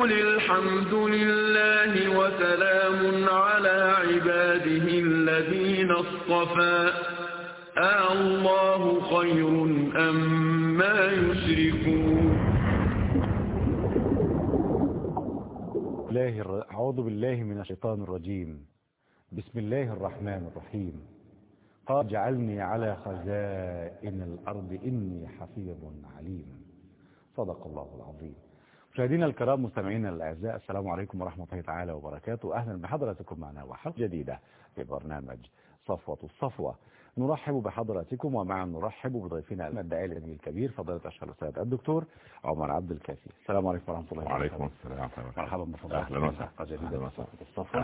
وقل الحمد لله وسلام على عباده الذين اصطفى آه الله خير أم ما يشركون. أعوذ بالله من الشيطان الرجيم. بسم الله الرحمن الرحيم. قال جعلني على خزائن الأرض إني حفيظ عليم. صدق الله العظيم. مشاهدينا الكرام مستمعينا الأعزاء السلام عليكم ورحمة الله تعالى وبركاته. أهلا بحضراتكم معنا وحلقة جديدة في برنامج صفوة الصفوة. نرحب بحضراتكم ومعا نرحب بضيفنا الداعي العلمي الكبير فضيلة الشيخ الأستاذ الدكتور عمر عبد الكافي. السلام عليكم ورحمة الله وعليكم السلام مرحبا بفضلاتكم أهلا وسهلا.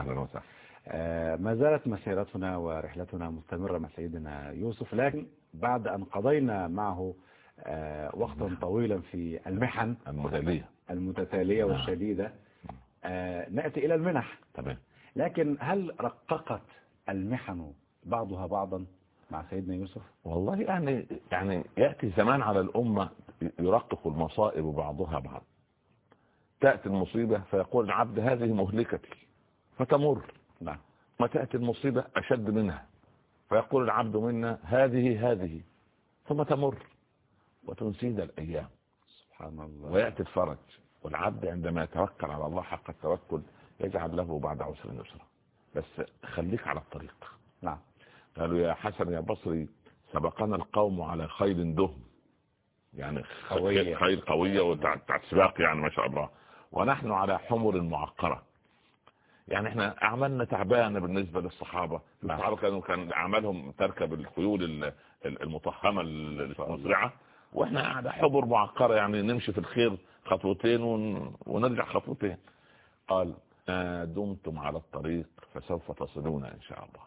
أهلا وسهلا. آه، ما زالت مسيرتنا ورحلتنا مستمرة مع سيدنا يوسف لكن بعد أن قضينا معه آه، وقتا طويلا في المحن. المتالية المتتالية نعم. والشديدة آه، نأتي إلى المنح. تمام. لكن هل رققت المحن بعضها بعضا مع سيدنا يوسف؟ والله يعني يعني يأتي زمان على الأمة يرقق المصائب بعضها بعض. تأتي المصيبة فيقول العبد هذه مهلكتي فتمر. نعم. ما تأتي المصيبة أشد منها فيقول العبد منا هذه هذه ثم تمر. وتنسينا الأيام. سبحان الله. ويأتي الفرج والعبد عندما يتوكل على الله حق التوكل يجعل له بعد عسر يسرا. بس خليك على الطريق. نعم. قالوا يا حسن يا بصري سبقنا القوم على خيل دهم. يعني قوية. خيل قوية وتاعت سباق يعني ما شاء الله. ونحن على حمر معقرة. يعني إحنا أعمالنا تعبانة بالنسبة للصحابة. نعم. الصحابة كانوا كان أعمالهم تركب الخيول ال- ال- المطخمة المسرعة وإحنا على حمر معقرة يعني نمشي في الخير خطوتين ون- ونرجع خطوتين. قال ما دمتم على الطريق فسوف تصلون إن شاء الله.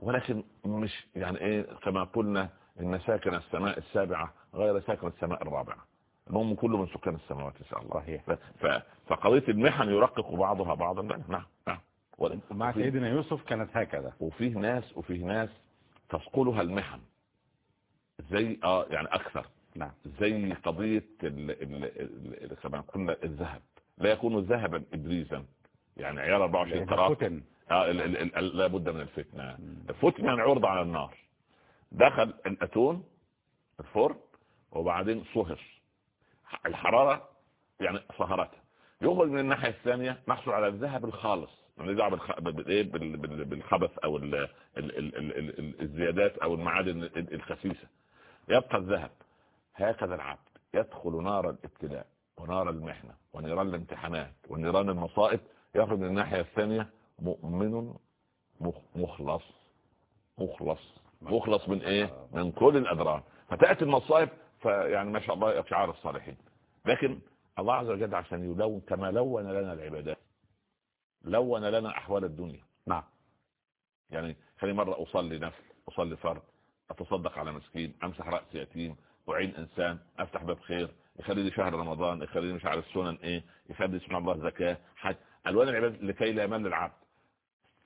ولكن مش يعني إيه كما قلنا إن ساكن السماء السابعة غير ساكن السماء الرابعة. المهم كله من سكان السماوات إن شاء الله. صحيح. ف... فقضية المحن يرقق بعضها بعضا. نعم نعم نعم. مع سيدنا يوسف كانت هكذا. وفيه ناس وفيه ناس تثقلها المحن. زي آه يعني أكثر نعم زي قضية ال... ال... ال... كما قلنا الذهب لا يكون ذهبا ابريزا يعني عيار 24 إذا قراط فتن آه ال- ال- ال- لابد من الفتنة الفتنة يعني عرض على النار دخل الأتون الفرن وبعدين صهر الحرارة يعني صهرتها يخرج من الناحية الثانية نحصل على الذهب الخالص يعني دعوه بالخبث أو ال- ال- ال- ال- ال- الزيادات أو المعادن ال- الخسيسة يبقى الذهب. هكذا العبد يدخل نار الابتلاء ونار المحنة ونيران الامتحانات ونيران المصائب يخرج من الناحية الثانية مؤمن مخ- مخلص مخلص مخلص من إيه؟ من كل الاضرار فتأتي المصائب فيعني ما شاء الله شعار الصالحين. لكن الله عز وجل عشان يلون كما لون لنا العبادات لون لنا أحوال الدنيا. نعم. يعني خلي مرة أصلي نفل أصلي فرض أتصدق على مسكين أمسح رأس يتيم اعين إنسان أفتح باب خير يخلي لي شهر رمضان يخلي لي مش عارف سنن إيه يخلي سبحان الله زكاة حج ألوان العباد لكي لا يمل العبد.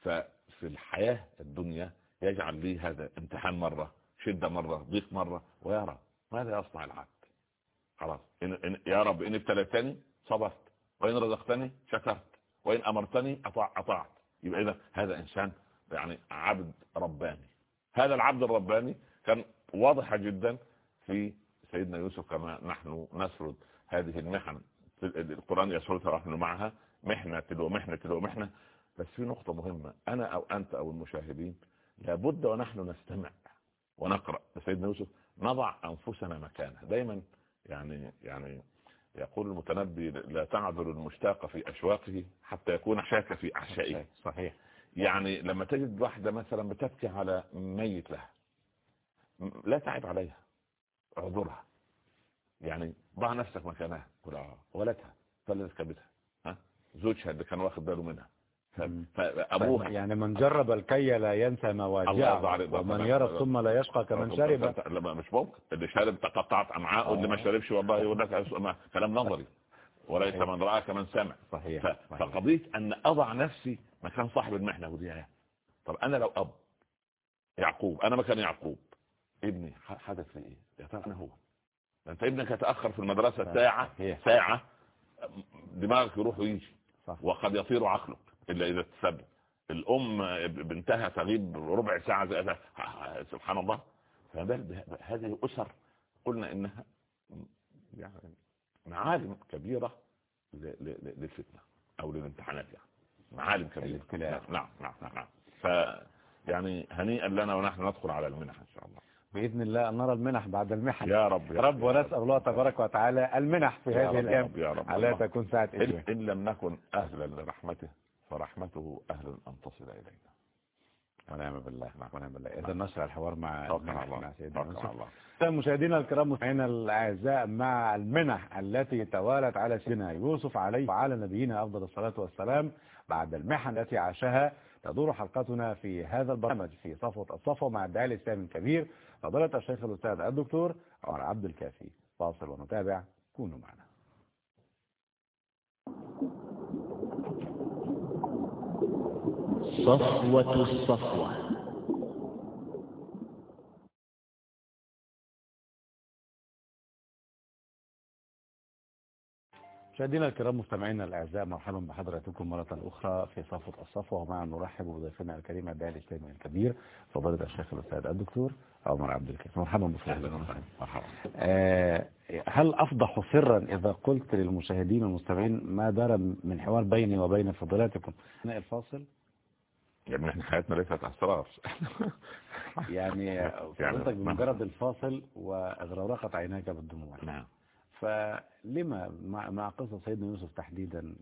ففي الحياة الدنيا يجعل لي هذا امتحان مرة شدة مرة ضيق مرة ويرى ماذا يصنع العبد؟ خلاص إن إن يا رب إن ابتليتني صبرت وإن رزقتني شكرت وإن أمرتني أطاع أطعت يبقى إذا هذا إنسان يعني عبد رباني. هذا العبد الرباني كان واضحة جدا في سيدنا يوسف كما نحن نسرد هذه المحن. القرآن يسردها ونحن معها محنة تلو محنة تلو محنة. بس في نقطة مهمة أنا أو أنت أو المشاهدين لابد ونحن نستمع ونقرأ. سيدنا يوسف نضع أنفسنا مكانه. دايما يعني يعني يقول المتنبي لا تعذر المشتاق في أشواقه حتى يكون شاك في أحشائه. صحيح. يعني لما تجد واحدة مثلا بتبكي على ميت لها لا تعب عليها اعذرها يعني ضع نفسك مكانها ولدها فلت كبدها ها؟ زوجها اللي كان واخد باله منها. فابوها يعني من جرب الكي لا ينسى يرضى عليك. ومن يرى الثم لا يشقى كمن شرب. لما مش ممكن اللي شارب تقطعت امعاء واللي ما شربش والله يقول لك ما- كلام نظري. وليس. من رأى كمن سمع. صحيح ف- صحيح. فقضية أن أضع نفسي مكان صاحب المحنة ودي آية. طب أنا لو أب يعقوب أنا مكان يعقوب. ابني حدث لي إيه؟ يا ترى أنا هو. أنت ابنك يتاخر في المدرسة ساعة صحيح. ساعة دماغك يروح ويجي. صح. وقد يطير عقلك إلا إذا تسبب. الأم بنتها تغيب ربع ساعة زي سبحان الله. هذه اسر قلنا إنها يعني معالم كبيرة للفتنة أو للامتحانات يعني. معالم كبيرة نعم نعم نعم, نعم. ف يعني هنيئا لنا ونحن ندخل على المنح إن شاء الله. بإذن الله أن نرى المنح بعد المحن يا رب يا رب ونسأل الله تبارك وتعالى المنح في هذه الأيام. على تكون ساعة إن, إن لم نكن أهلا لرحمته فرحمته أهلا أن تصل إلينا. ونعم بالله ونعم بالله. إذا نشر الحوار مع مع سيدنا الله. مشاهدينا الكرام مستمعينا الأعزاء مع المنح التي توالت على سيدنا يوسف عليه وعلى نبينا أفضل الصلاة والسلام بعد المحن التي عاشها تدور حلقتنا في هذا البرنامج في صفوة الصفوة مع الداعي الإسلامي الكبير فضيلة الشيخ الأستاذ الدكتور عمر عبد الكافي. فاصل ونتابع. كونوا معنا. صفوة الصفوة. مشاهدينا الكرام مستمعينا الأعزاء مرحبا بحضراتكم مرة أخرى في صفوة الصفوه ومع نرحب بضيفنا الكريم الداعي الاسلامي الكبير فضيلة الشيخ الأستاذ الدكتور عمر عبد الكريم. مرحبا بفضلك مرحبا. آه هل أفضح سرا إذا قلت للمشاهدين والمستمعين ما دار من حوار بيني وبين فضيلتكم؟ أثناء الفاصل. يعني إحنا حياتنا ليست اسرار يعني فضلتك بمجرد الفاصل واغرقت عيناك بالدموع. نعم. فلما مع, قصة سيدنا يوسف تحديدا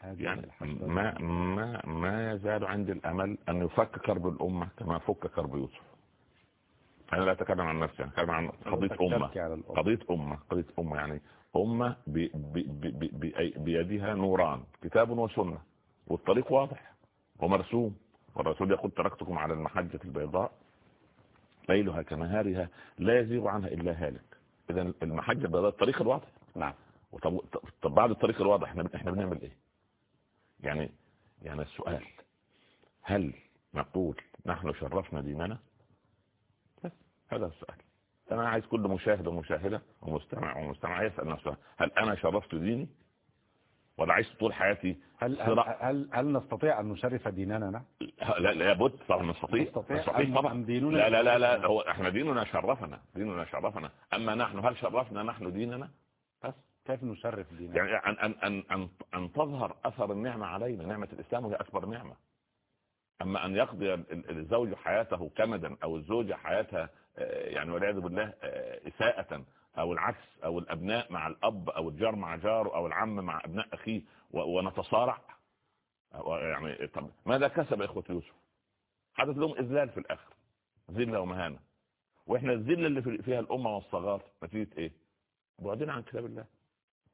هذه يعني ما ما ما يزال عندي الأمل أن يفك كرب الأمة كما فك كرب يوسف. أنا لا أتكلم عن نفسي أتكلم عن قضية أمة. قضية أمة قضية أمة يعني أمة بي بي بي بيدها نوران كتاب وسنة والطريق واضح ومرسوم والرسول يقول تركتكم على المحجة البيضاء ليلها كنهارها لا يزيغ عنها إلا هالك. اذا المحجة ده الطريق الواضح. نعم. وطب طب بعد الطريق الواضح إحنا إحنا بنعمل إيه؟ يعني يعني السؤال هل نقول نحن شرفنا ديننا؟ بس هذا السؤال. أنا عايز كل مشاهد ومشاهدة ومستمع ومستمع يسأل نفسه هل أنا شرفت ديني؟ ولا عايش طول حياتي هل, هل, هل, هل نستطيع أن نشرف ديننا لا لا بد طبعا نستطيع. نستطيع طبعا. ديننا؟ لا لا لا لا هو إحنا ديننا شرفنا ديننا شرفنا. أما نحن هل شرفنا نحن ديننا؟ بس كيف نشرف ديننا؟ يعني أن, أن, أن, أن, أن تظهر أثر النعمة علينا نعمة الإسلام هي أكبر نعمة. أما أن يقضي الزوج حياته كمدا أو الزوجة حياتها يعني والعياذ بالله إساءة أو العكس أو الأبناء مع الأب أو الجار مع جاره أو العم مع أبناء أخيه ونتصارع. يعني طب ماذا كسب إخوة يوسف؟ حدث لهم إذلال في الآخر ذلة ومهانة. وإحنا الذلة اللي فيها الأمة والصغار نتيجة إيه؟ بعدنا عن كتاب الله.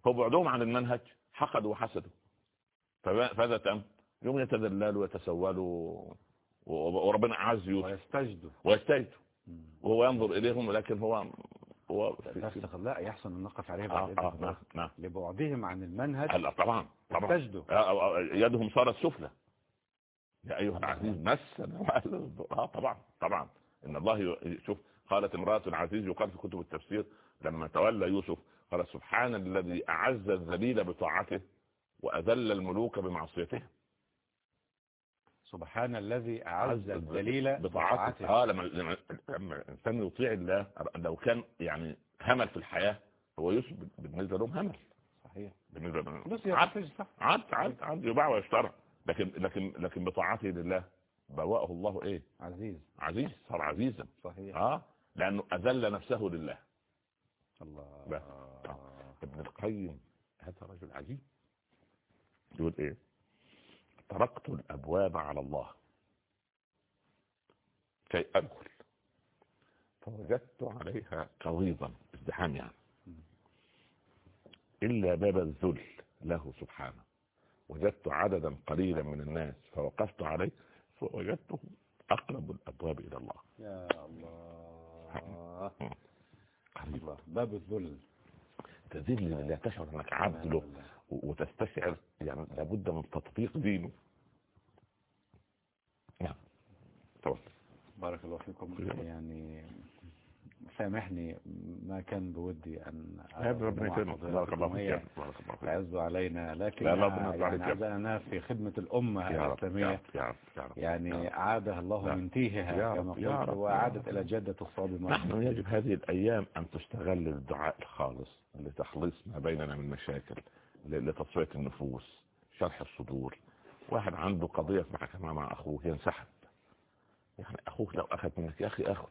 هو بعدهم عن المنهج حقدوا وحسدوا. فماذا تم؟ يوم يتذللوا ويتسولوا وربنا عز يوسف. ويستجدوا. ويستجدوا. وهو ينظر إليهم ولكن هو هو لا يحسن ان نقف عليه بعد آه آه نعم نعم. لبعدهم عن المنهج طبعا طبعا. آه يدهم صارت سفلى. يا أيها العزيز مسنا آه طبعا طبعا. إن الله شوف قالت امرأة العزيز يقال في كتب التفسير لما تولى يوسف قال سبحان الذي أعز الذليل بطاعته وأذل الملوك بمعصيته. سبحان الذي أعز الدليل بطاعته. آه لما لما الإنسان يطيع الله لو كان يعني همل في الحياة هو يوسف بالنسبة لهم همل. صحيح. بالنسبة لهم عبد. عبد عبد عبد. يباع ويشترى. لكن لكن لكن بطاعته لله بوأه الله إيه؟ عزيز. عزيز صار عزيزا. صحيح. آه لأنه أذل نفسه لله. الله. آه. ابن القيم هذا رجل عجيب. يقول إيه؟ طرقت الأبواب على الله. كي أدخل فوجدت عليها قويضا ازدحام يعني. إلا باب الذل له سبحانه. وجدت عددا قليلا من الناس فوقفت عليه فوجدته أقرب الأبواب إلى الله. يا الله. الله باب الذل. تذل لله تشعر أنك عبد له. وتستشعر يعني لابد من تطبيق دينه. نعم. بارك الله فيكم. يعني سامحني ما كان بودي ابن ربنا يكرمك. بارك الله فيك يعز علينا. لكن لا، يعني في رب يا رب يعني عادها الله لا. من تيهها كما قلت. إلى جدة الصابمة نحن يجب هذه الأيام أن تستغل للدعاء الخالص لتخليص ما بيننا من مشاكل. لتصفية النفوس شرح الصدور. واحد عنده قضية في مع أخوه ينسحب. يعني أخوك لو أخذ منك يا أخي أخذ.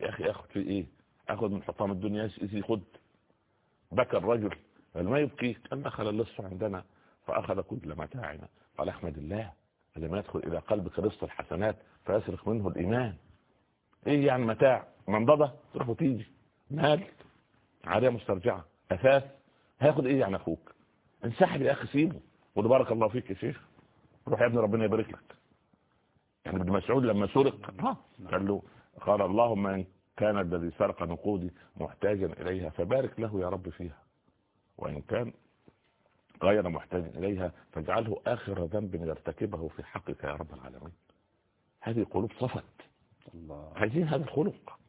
يا أخي أخذ في إيه؟ أخذ من حطام الدنيا خد بكى الرجل. قال ما يبكيك قال دخل اللص عندنا. فأخذ كل متاعنا قال أحمد الله لما يدخل إلى قلبك رزق الحسنات فيسرق منه الإيمان. إيه يعني متاع؟ منضدة؟ تروح وتيجي. مال. عادية مسترجعة. أثاث. هياخد إيه يعني أخوك؟ انسحب يا أخي سيبه. وده بارك الله فيك يا شيخ. روح يا ابني ربنا يبارك لك. يعني ابن مسعود لما سرق ها قال له قال اللهم إن كان الذي سرق نقودي محتاجا إليها فبارك له يا رب فيها. وإن كان غير محتاج إليها فاجعله آخر ذنب يرتكبه في حقك يا رب العالمين. هذه قلوب صفت. الله. عايزين هذا الخلق.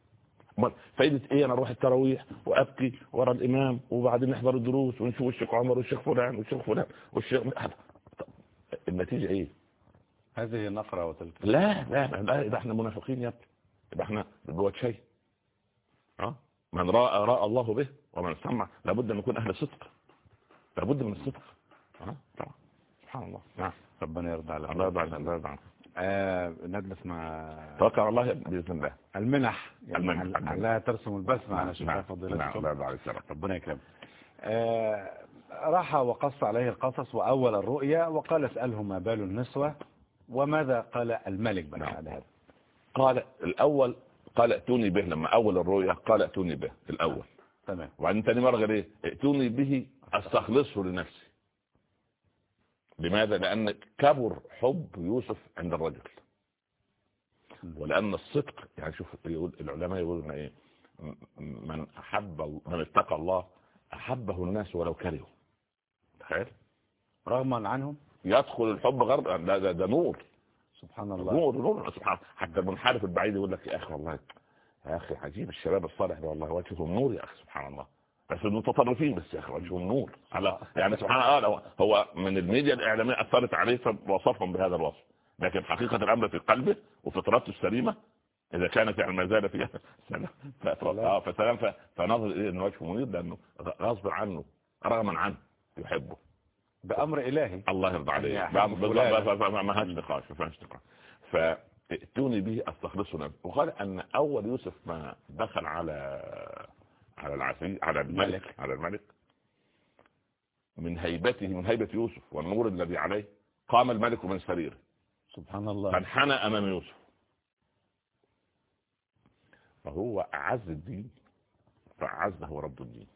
فايدة إيه أنا أروح التراويح وأبكي ورا الإمام وبعدين نحضر الدروس ونشوف الشيخ عمر والشيخ فلان والشيخ فلان والشيخ النتيجة إيه؟ هذه نقرة وتلك. لا لا لا يبقى إحنا منافقين يا ابني. يبقى إحنا جوه شيء. ها من رأى رأى الله به ومن سمع لابد أن نكون أهل صدق لابد من الصدق. ها طبعا. سبحان الله. نعم. ربنا يرضى على الله يرضى عنك الله يرضى عنك. آه نجلس مع توكل على الله بإذن الله. المنح يعني المنح،. لعلها ترسم البسمة على شفاء نعم فضيلتكم ربنا يكرمك. آه راح وقص عليه القصص وأول الرؤيا وقال اسأله ما بال النسوة وماذا قال الملك بعد نعم. هذا. قال الأول قال ائتوني به لما أول الرؤيا قال ائتوني به الأول. تمام. وبعدين تاني مرة قال إيه؟ ائتوني به أستخلصه لنفسي. لماذا؟ لأن كبر حب يوسف عند الرجل. ولأن الصدق يعني شوف يقول العلماء يقولون إيه؟ من أحب من اتقى الله أحبه الناس ولو كرهوا. تخيل. رغما عنهم؟ يدخل الحب غرب ده, ده, ده نور. سبحان الله. نور نور سبحان. حتى المنحرف البعيد يقول لك يا أخي والله يا أخي عجيب الشباب الصالح ده والله وجههم نور يا أخي سبحان الله. بس المتطرفين بس وجههم نور على يعني سبحان الله هو- من الميديا الإعلامية أثرت عليه فوصفهم بهذا الوصف. لكن حقيقة الأمر في قلبه وفطرته السليمة إذا كانت يعني ما زال فيها سلام. آه، فسلام. فنظر إليه إن وجهه منير لأنه غصب عنه رغما عنه يحبه. بأمر إلهي. الله يرضى ف- ما هاش نقاش ما فيهاش نقاش. فائتوني به أستخلصه نفسي وقال أن أول يوسف ما دخل على على العزيز على الملك. على الملك. من هيبته من هيبة يوسف والنور الذي عليه. قام الملك من سريره. سبحان الله. فانحنى أمام يوسف. فهو أعز الدين. فأعزه رب الدين.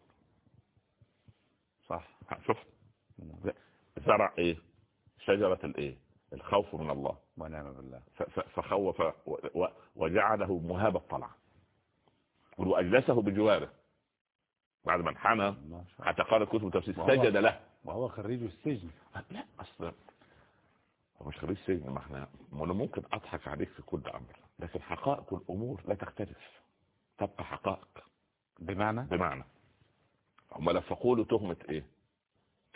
صح؟ شفت؟ زرع إيه؟ شجرة الإيه؟ الخوف من الله. ونعم بالله. فخوف وجعله مهاب الطلع وأجلسه بجواره. بعد ما انحنى حتى قال كتب التفسير سجد له. وهو خريج السجن. لا أصلا هو مش خريج سجن ما إحنا أنا ممكن أضحك عليك في كل أمر لكن حقائق الأمور لا تختلف. تبقى حقائق. بمعنى؟ بمعنى هم لفقوا له تهمة إيه؟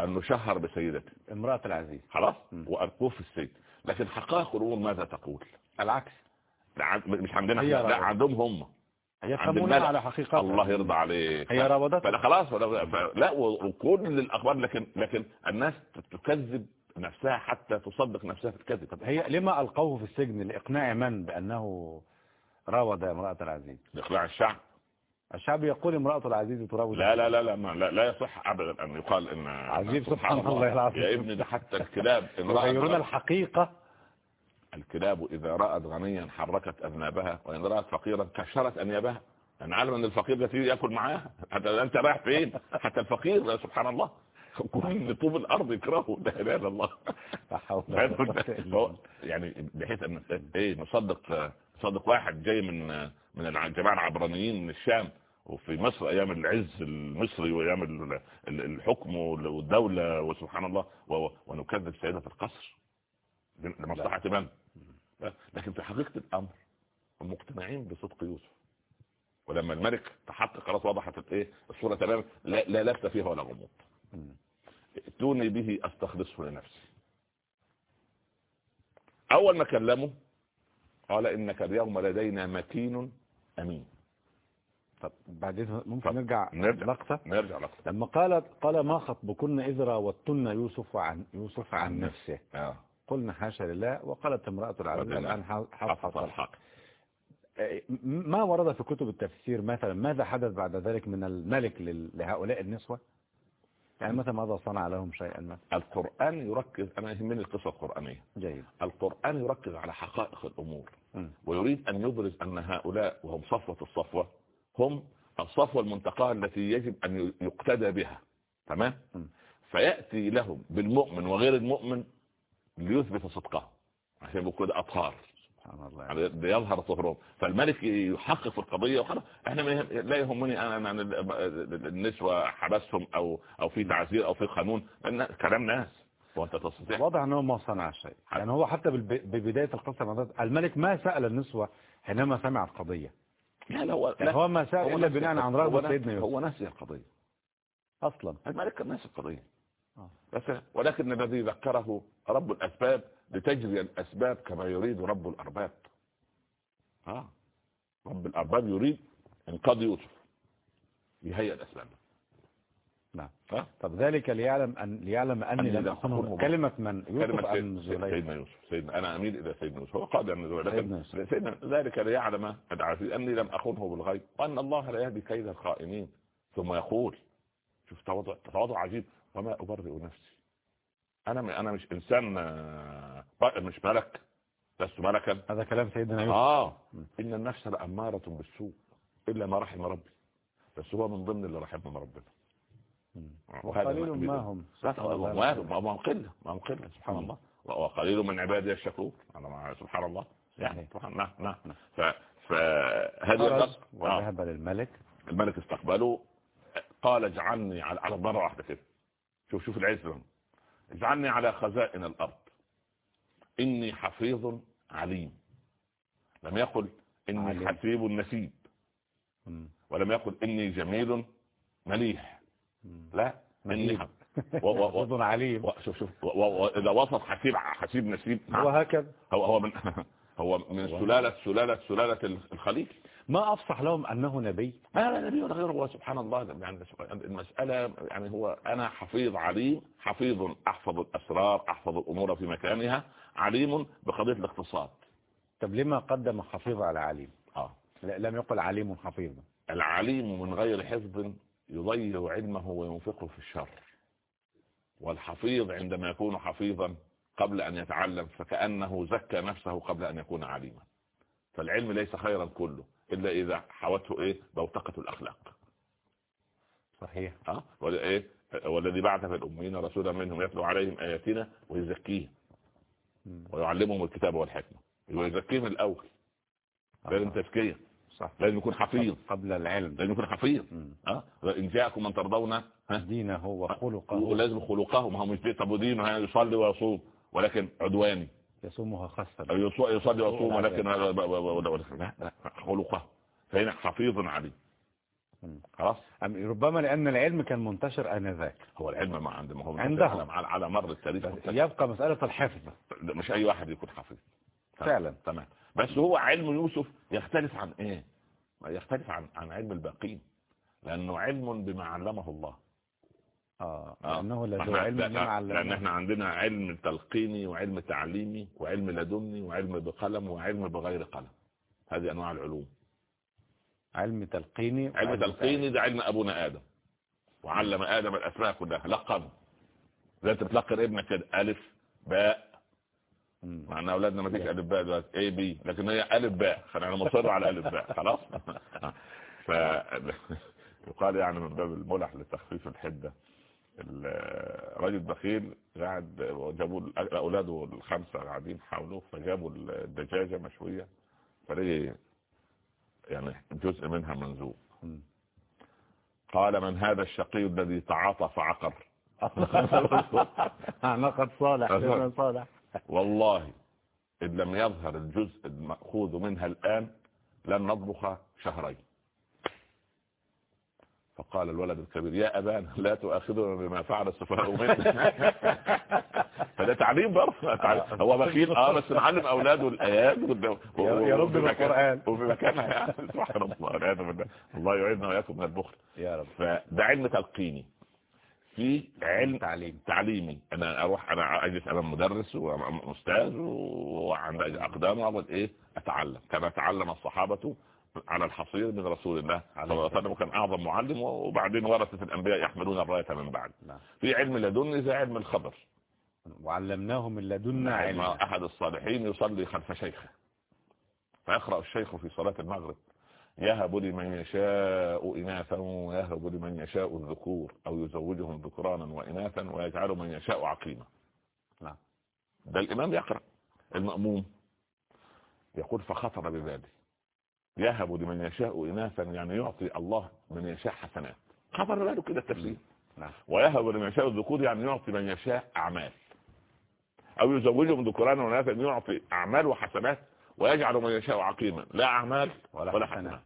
انه شهر بسيدته امرأة العزيز. خلاص؟ مم. واركوه في السجن. لكن حقائق الأمور ماذا تقول؟ العكس. مش عندنا إحنا لا. عندهم هم. عند يفهمون الملأ. على حقيقة الله يرضى عليك. هي راودته فلا خلاص لا وكل الاخبار لكن لكن الناس تكذب نفسها حتى تصدق نفسها في الكذب هي لما ألقوه في السجن لإقناع من؟ بأنه راود امرأة العزيز. اقناع الشعب. الشعب يقول امرأة العزيز تراود لا لا لا لا ما لا, لا يصح ابدا أن يقال إن عجيب سبحان الله. العظيم. يا ابني ده حتى الكلاب إن يغيرون الحقيقة. الكلاب إذا رأت غنيا حركت أذنابها وإن رأت فقيرا كشرت أنيابها. أنا عالم إن الفقير ده يأكل معاها. حتى أنت رايح فين؟ حتى الفقير سبحان الله. كل طوب الأرض يكرهه. لا إله إلا الله. يعني بحيث أن إيه نصدق نصدق واحد جاي من من الجماعه العبرانيين من الشام وفي مصر أيام العز المصري وأيام ال- ال- الحكم والدولة وسبحان الله ونكذب سيدة القصر. لمصلحه من لكن في حقيقة الأمر مقتنعين بصدق يوسف. ولما الملك تحقق خلاص وضحت الإيه؟ الصورة تماما. لا, لا لبس فيها ولا غموض. ائتوني به أستخلصه لنفسي. أول ما كلمه قال إنك اليوم لدينا مكين أمين. طب بعدين ممكن طب نرجع نرجع. لقطة؟ نرجع لقطة. لما قالت قال ما خطبكن إذ راوتن يوسف عن يوسف عن نفسه. آه. قلنا حاشا لله وقالت امرأة العزيز الله الآن حفظ الحق. ما ورد في كتب التفسير مثلا ماذا حدث بعد ذلك من الملك لهؤلاء النسوة؟ يعني مثلا ماذا صنع لهم شيئا القرآن يركز أنا يهمني القصة القرآنية. جيد. القرآن يركز على حقائق الأمور. مم. ويريد أن يبرز أن هؤلاء وهم صفوة الصفوة هم الصفوة المنتقاة التي يجب أن يقتدى بها. تمام؟ م. فيأتي لهم بالمؤمن وغير المؤمن ليثبت صدقه. عشان يبقوا كده اطهار سبحان الله يعني بيظهر طهرهم فالملك يحقق في القضية وخلاص. إحنا يهم- لا يهمني أنا أنا ال- النسوة حبسهم أو أو في تعزير أو في قانون. كلام ناس. وأنت تستطيع واضح انه ما صنع شيء. يعني هو حتى بالب- ببداية القصة الملك ما سأل النسوة حينما سمع القضية لا لا هو يعني هو ما سأل نسي- بناء عن رغبة نسي- سيدنا يوسف. هو نسي القضية. أصلا. الملك كان ناسي القضية. آه. بس ولكن الذي ذكره رب الأسباب لتجري الأسباب كما يريد رب الأرباب. آه. رب الأرباب يريد إنقاذ يوسف. يهيئ الأسباب. نعم. ها؟ طب ذلك ليعلم أن ليعلم أني لم لم أخنه أخنه. كلمة من يوسف أم سيد- زليخ سيدنا يوسف. سيدنا أنا أميل إلى سيدنا يوسف. هو قادر أن يوسف. سيدنا ذلك ليعلم العزيز أني لم أخنه بالغيب. وأن الله لا يهدي كيد الخائنين. ثم يقول شوف تواضع تواضع عجيب. وما أبرئ نفسي. أنا أنا مش إنسان آه، مش ملك لست ملكا. هذا كلام سيدنا يوسف. آه. إن النفس لأمارة بالسوء إلا ما رحم ربي. بس هو من ضمن اللي رحمهم ربنا. وهذا وقليل ما- ما هم. ما ما قلة ما قلة سبحان الله. وقليل من عبادي الشكور أنا مع سبحان الله. يعني نعم نعم. ف فهذه النقطة. آه. وذهب للملك. الملك استقبله. قال اجعلني على على مرة واحدة كده. شوف شوف العزة اجعلني على خزائن الأرض إني حفيظ عليم لم يقل إني عليم. حسيب نسيب. ولم يقل إني جميل مليح. لا إني نسيب. حف- و- و- و- حفظ عليم شوف شوف وإذا وصف حسيب حسيب نسيب نعم. وهكذا هو هو من هو من سلالة سلالة سلالة الخليل ما أفصح لهم أنه نبي؟ ما لا نبي ولا غيره؟ هو سبحان الله يعني المسألة يعني هو أنا حفيظ عليم حفيظ أحفظ الأسرار أحفظ الأمور في مكانها عليم بقضية الاقتصاد. طب لما قدم حفيظ على عليم؟ آه. لم يقل عليم حفيظ. العليم من غير حفظ يضيع علمه وينفقه في الشر. والحفيظ عندما يكون حفيظا قبل أن يتعلم فكأنه زكى نفسه قبل أن يكون عليما. فالعلم ليس خيرا كله. إلا إذا حوته إيه؟ بوتقة الأخلاق. صحيح. ولا إيه؟ والذي بعث في الأميين رسولا منهم يتلو عليهم آياتنا ويزكيهم. ويعلمهم الكتاب والحكمة. ويزكيهم الأول. لازم آه. تزكيه صح. لازم يكون حفيظ. قبل العلم. لازم يكون حفيظ. ها؟ ان جاءكم من ترضون دينه وخلقه. ولازم خلقه ما هو مش دي طب ودينه؟ ها؟ يصلي ويصوم. ولكن عدواني. يصومها يص- يصلي ويصوم لا، ولكن لا خلقه. فهنا حفيظ عليه. خلاص؟ أم- ربما لأن العلم كان منتشر آنذاك. هو العلم ما عنده ما هو عندهم. على, على مر التاريخ. يبقى مسألة الحفظ. مش أي واحد يكون حفيظ. فعلا. تمام. بس هو علم يوسف يختلف عن إيه؟ يختلف عن عن علم الباقين. لأنه علم بما علمه الله. آه آه. لأنه لا ذو إحنا- علم لما لأن علمه إحنا عندنا علم تلقيني وعلم تعليمي وعلم لدني وعلم بقلم وعلم بغير قلم. هذه أنواع العلوم. علم تلقيني علم تلقيني ده علم أبونا آدم. وعلم آدم الاسماء كلها لقب. زي انت بتلقن ابنك كده ألف باء. مع إن أولادنا ما فيش ألف باء دلوقتي. اي بي لكن هي ألف باء. خلينا مصر على ألف باء. خلاص. ف يقال يعني من باب الملح لتخفيف الحدة. الراجل بخيل قاعد جابوا أولاده الخمسة قاعدين حوله فجابوا الدجاجة مشوية فلقي يعني جزء منها منزوع مم. قال من هذا الشقي الذي تعاطى فعقر؟ نقد صالح صالح. والله إن لم يظهر الجزء المأخوذ منها الآن لن نطبخ شهرين. فقال الولد الكبير يا أبانا لا تؤاخذنا بما فعل السفهاء منا فده تعليم برضه. تعليم. هو بخيل. آه بس معلم أولاده الآيات وال- و- يا- رب بالقرآن. وفي مكانها يعني سبحان الله الله يعيذنا وإياكم من البخل. يا رب. فده علم تلقيني. في علم تعليم. تعليمي. أنا أروح أنا أجلس امام مدرس واستاذ وعند أقدام وأقعد إيه؟ أتعلم. كما تعلم الصحابة على الحصير من رسول الله صلى الله عليه وسلم كان أعظم معلم وبعدين ورثة الأنبياء يحملون الراية من بعد. نعم. في علم لدني زي علم الخبر وعلمناه من لدنا علما علم. أحد الصالحين يصلي خلف شيخه. فيقرأ الشيخ في صلاة المغرب يهب لمن يشاء إناثا ويهب لمن يشاء الذكور أو يزوجهم ذكرانا وإناثا ويجعل من يشاء عقيما. نعم. ده الإمام يقرأ. المأموم يقول فخطر بذلك. يهب لمن يشاء إناثا يعني يعطي الله من يشاء حسنات. خطر باله كده التفسير. نعم. ويهب لمن يشاء الذكور يعني يعطي من يشاء أعمال. أو يزوجهم ذكرانا وإناثا يعطي أعمال وحسنات ويجعل من يشاء عقيما. لا أعمال ولا ولا حسنات.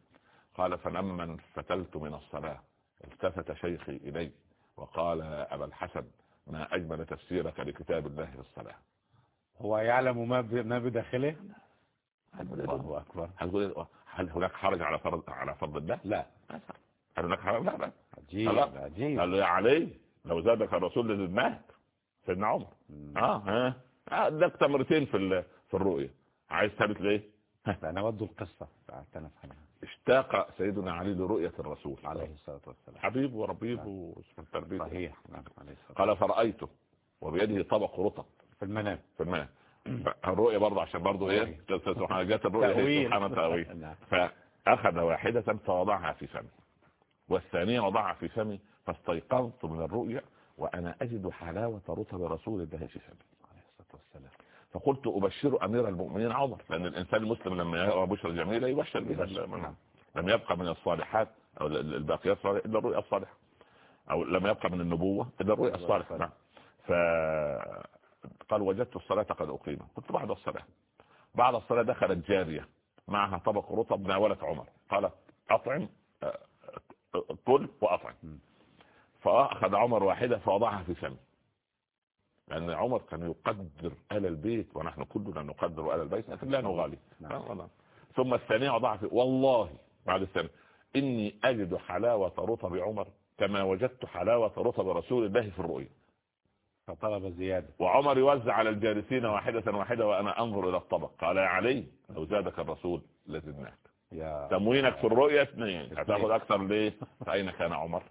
قال فلما انفتلت من الصلاة التفت شيخي إلي وقال يا أبا الحسن ما أجمل تفسيرك لكتاب الله في الصلاة هو يعلم ما. ما بداخله؟ الله الله أكبر. هل هناك حرج على فرض على فرض الله؟ لا. هل هناك حرج؟ لا لا. عجيب. عجيب. قال له يا علي لو زادك الرسول لزدناك سيدنا عمر. آه ها. آه، اداك تمرتين في ال- في الرؤية. عايز ثابت ليه؟ أنا ود القصة. حتى نفهمها اشتاق سيدنا علي لرؤية الرسول. عليه الصلاة والسلام. حبيب وربيب واسم التربية. صحيح. نعم قال فرأيته وبيده طبق رطب. في المنام. في الماء الرؤية برضه عشان برضه إيه سبحان جت الرؤية. سبحان التأويل نعم. فأخذ واحدة فوضعها في فمي والثانية وضعها في فمي فاستيقظت من الرؤيا وأنا أجد حلاوة رطب رسول الله في فمي عليه الصلاة والسلام. فقلت أبشر أمير المؤمنين عمر لأن الإنسان المسلم لما يرى بشرى جميلة يبشر بها نعم. لم يبقى من الصالحات أو ال- الباقيات الصالحات إلا الرؤيا الصالحة. أو لم يبقى من النبوة إلا الرؤيا الصالحة. نعم. فقال وجدت الصلاة قد أقيمت. قلت بعد الصلاة. بعد الصلاة دخلت جارية معها طبق رطب ناولت عمر. قالت أطعم كل وأطعم. فأخذ عمر واحدة فوضعها في فمه لأن عمر كان يقدر آل البيت ونحن كلنا نقدر آل البيت لكن لا نغالي. نعم. نعم. ثم الثانية وضعها في والله بعد الثانية إني أجد حلاوة رطب عمر كما وجدت حلاوة رطب رسول الله في الرؤيا. فطلب زيادة. وعمر يوزع على الجالسين واحدة واحدة وأنا أنظر إلى الطبق. قال يا علي لو زادك الرسول لزدناك. تموينك في الرؤية اثنين. هتاخد أكثر ليه؟ فأين كان عمر؟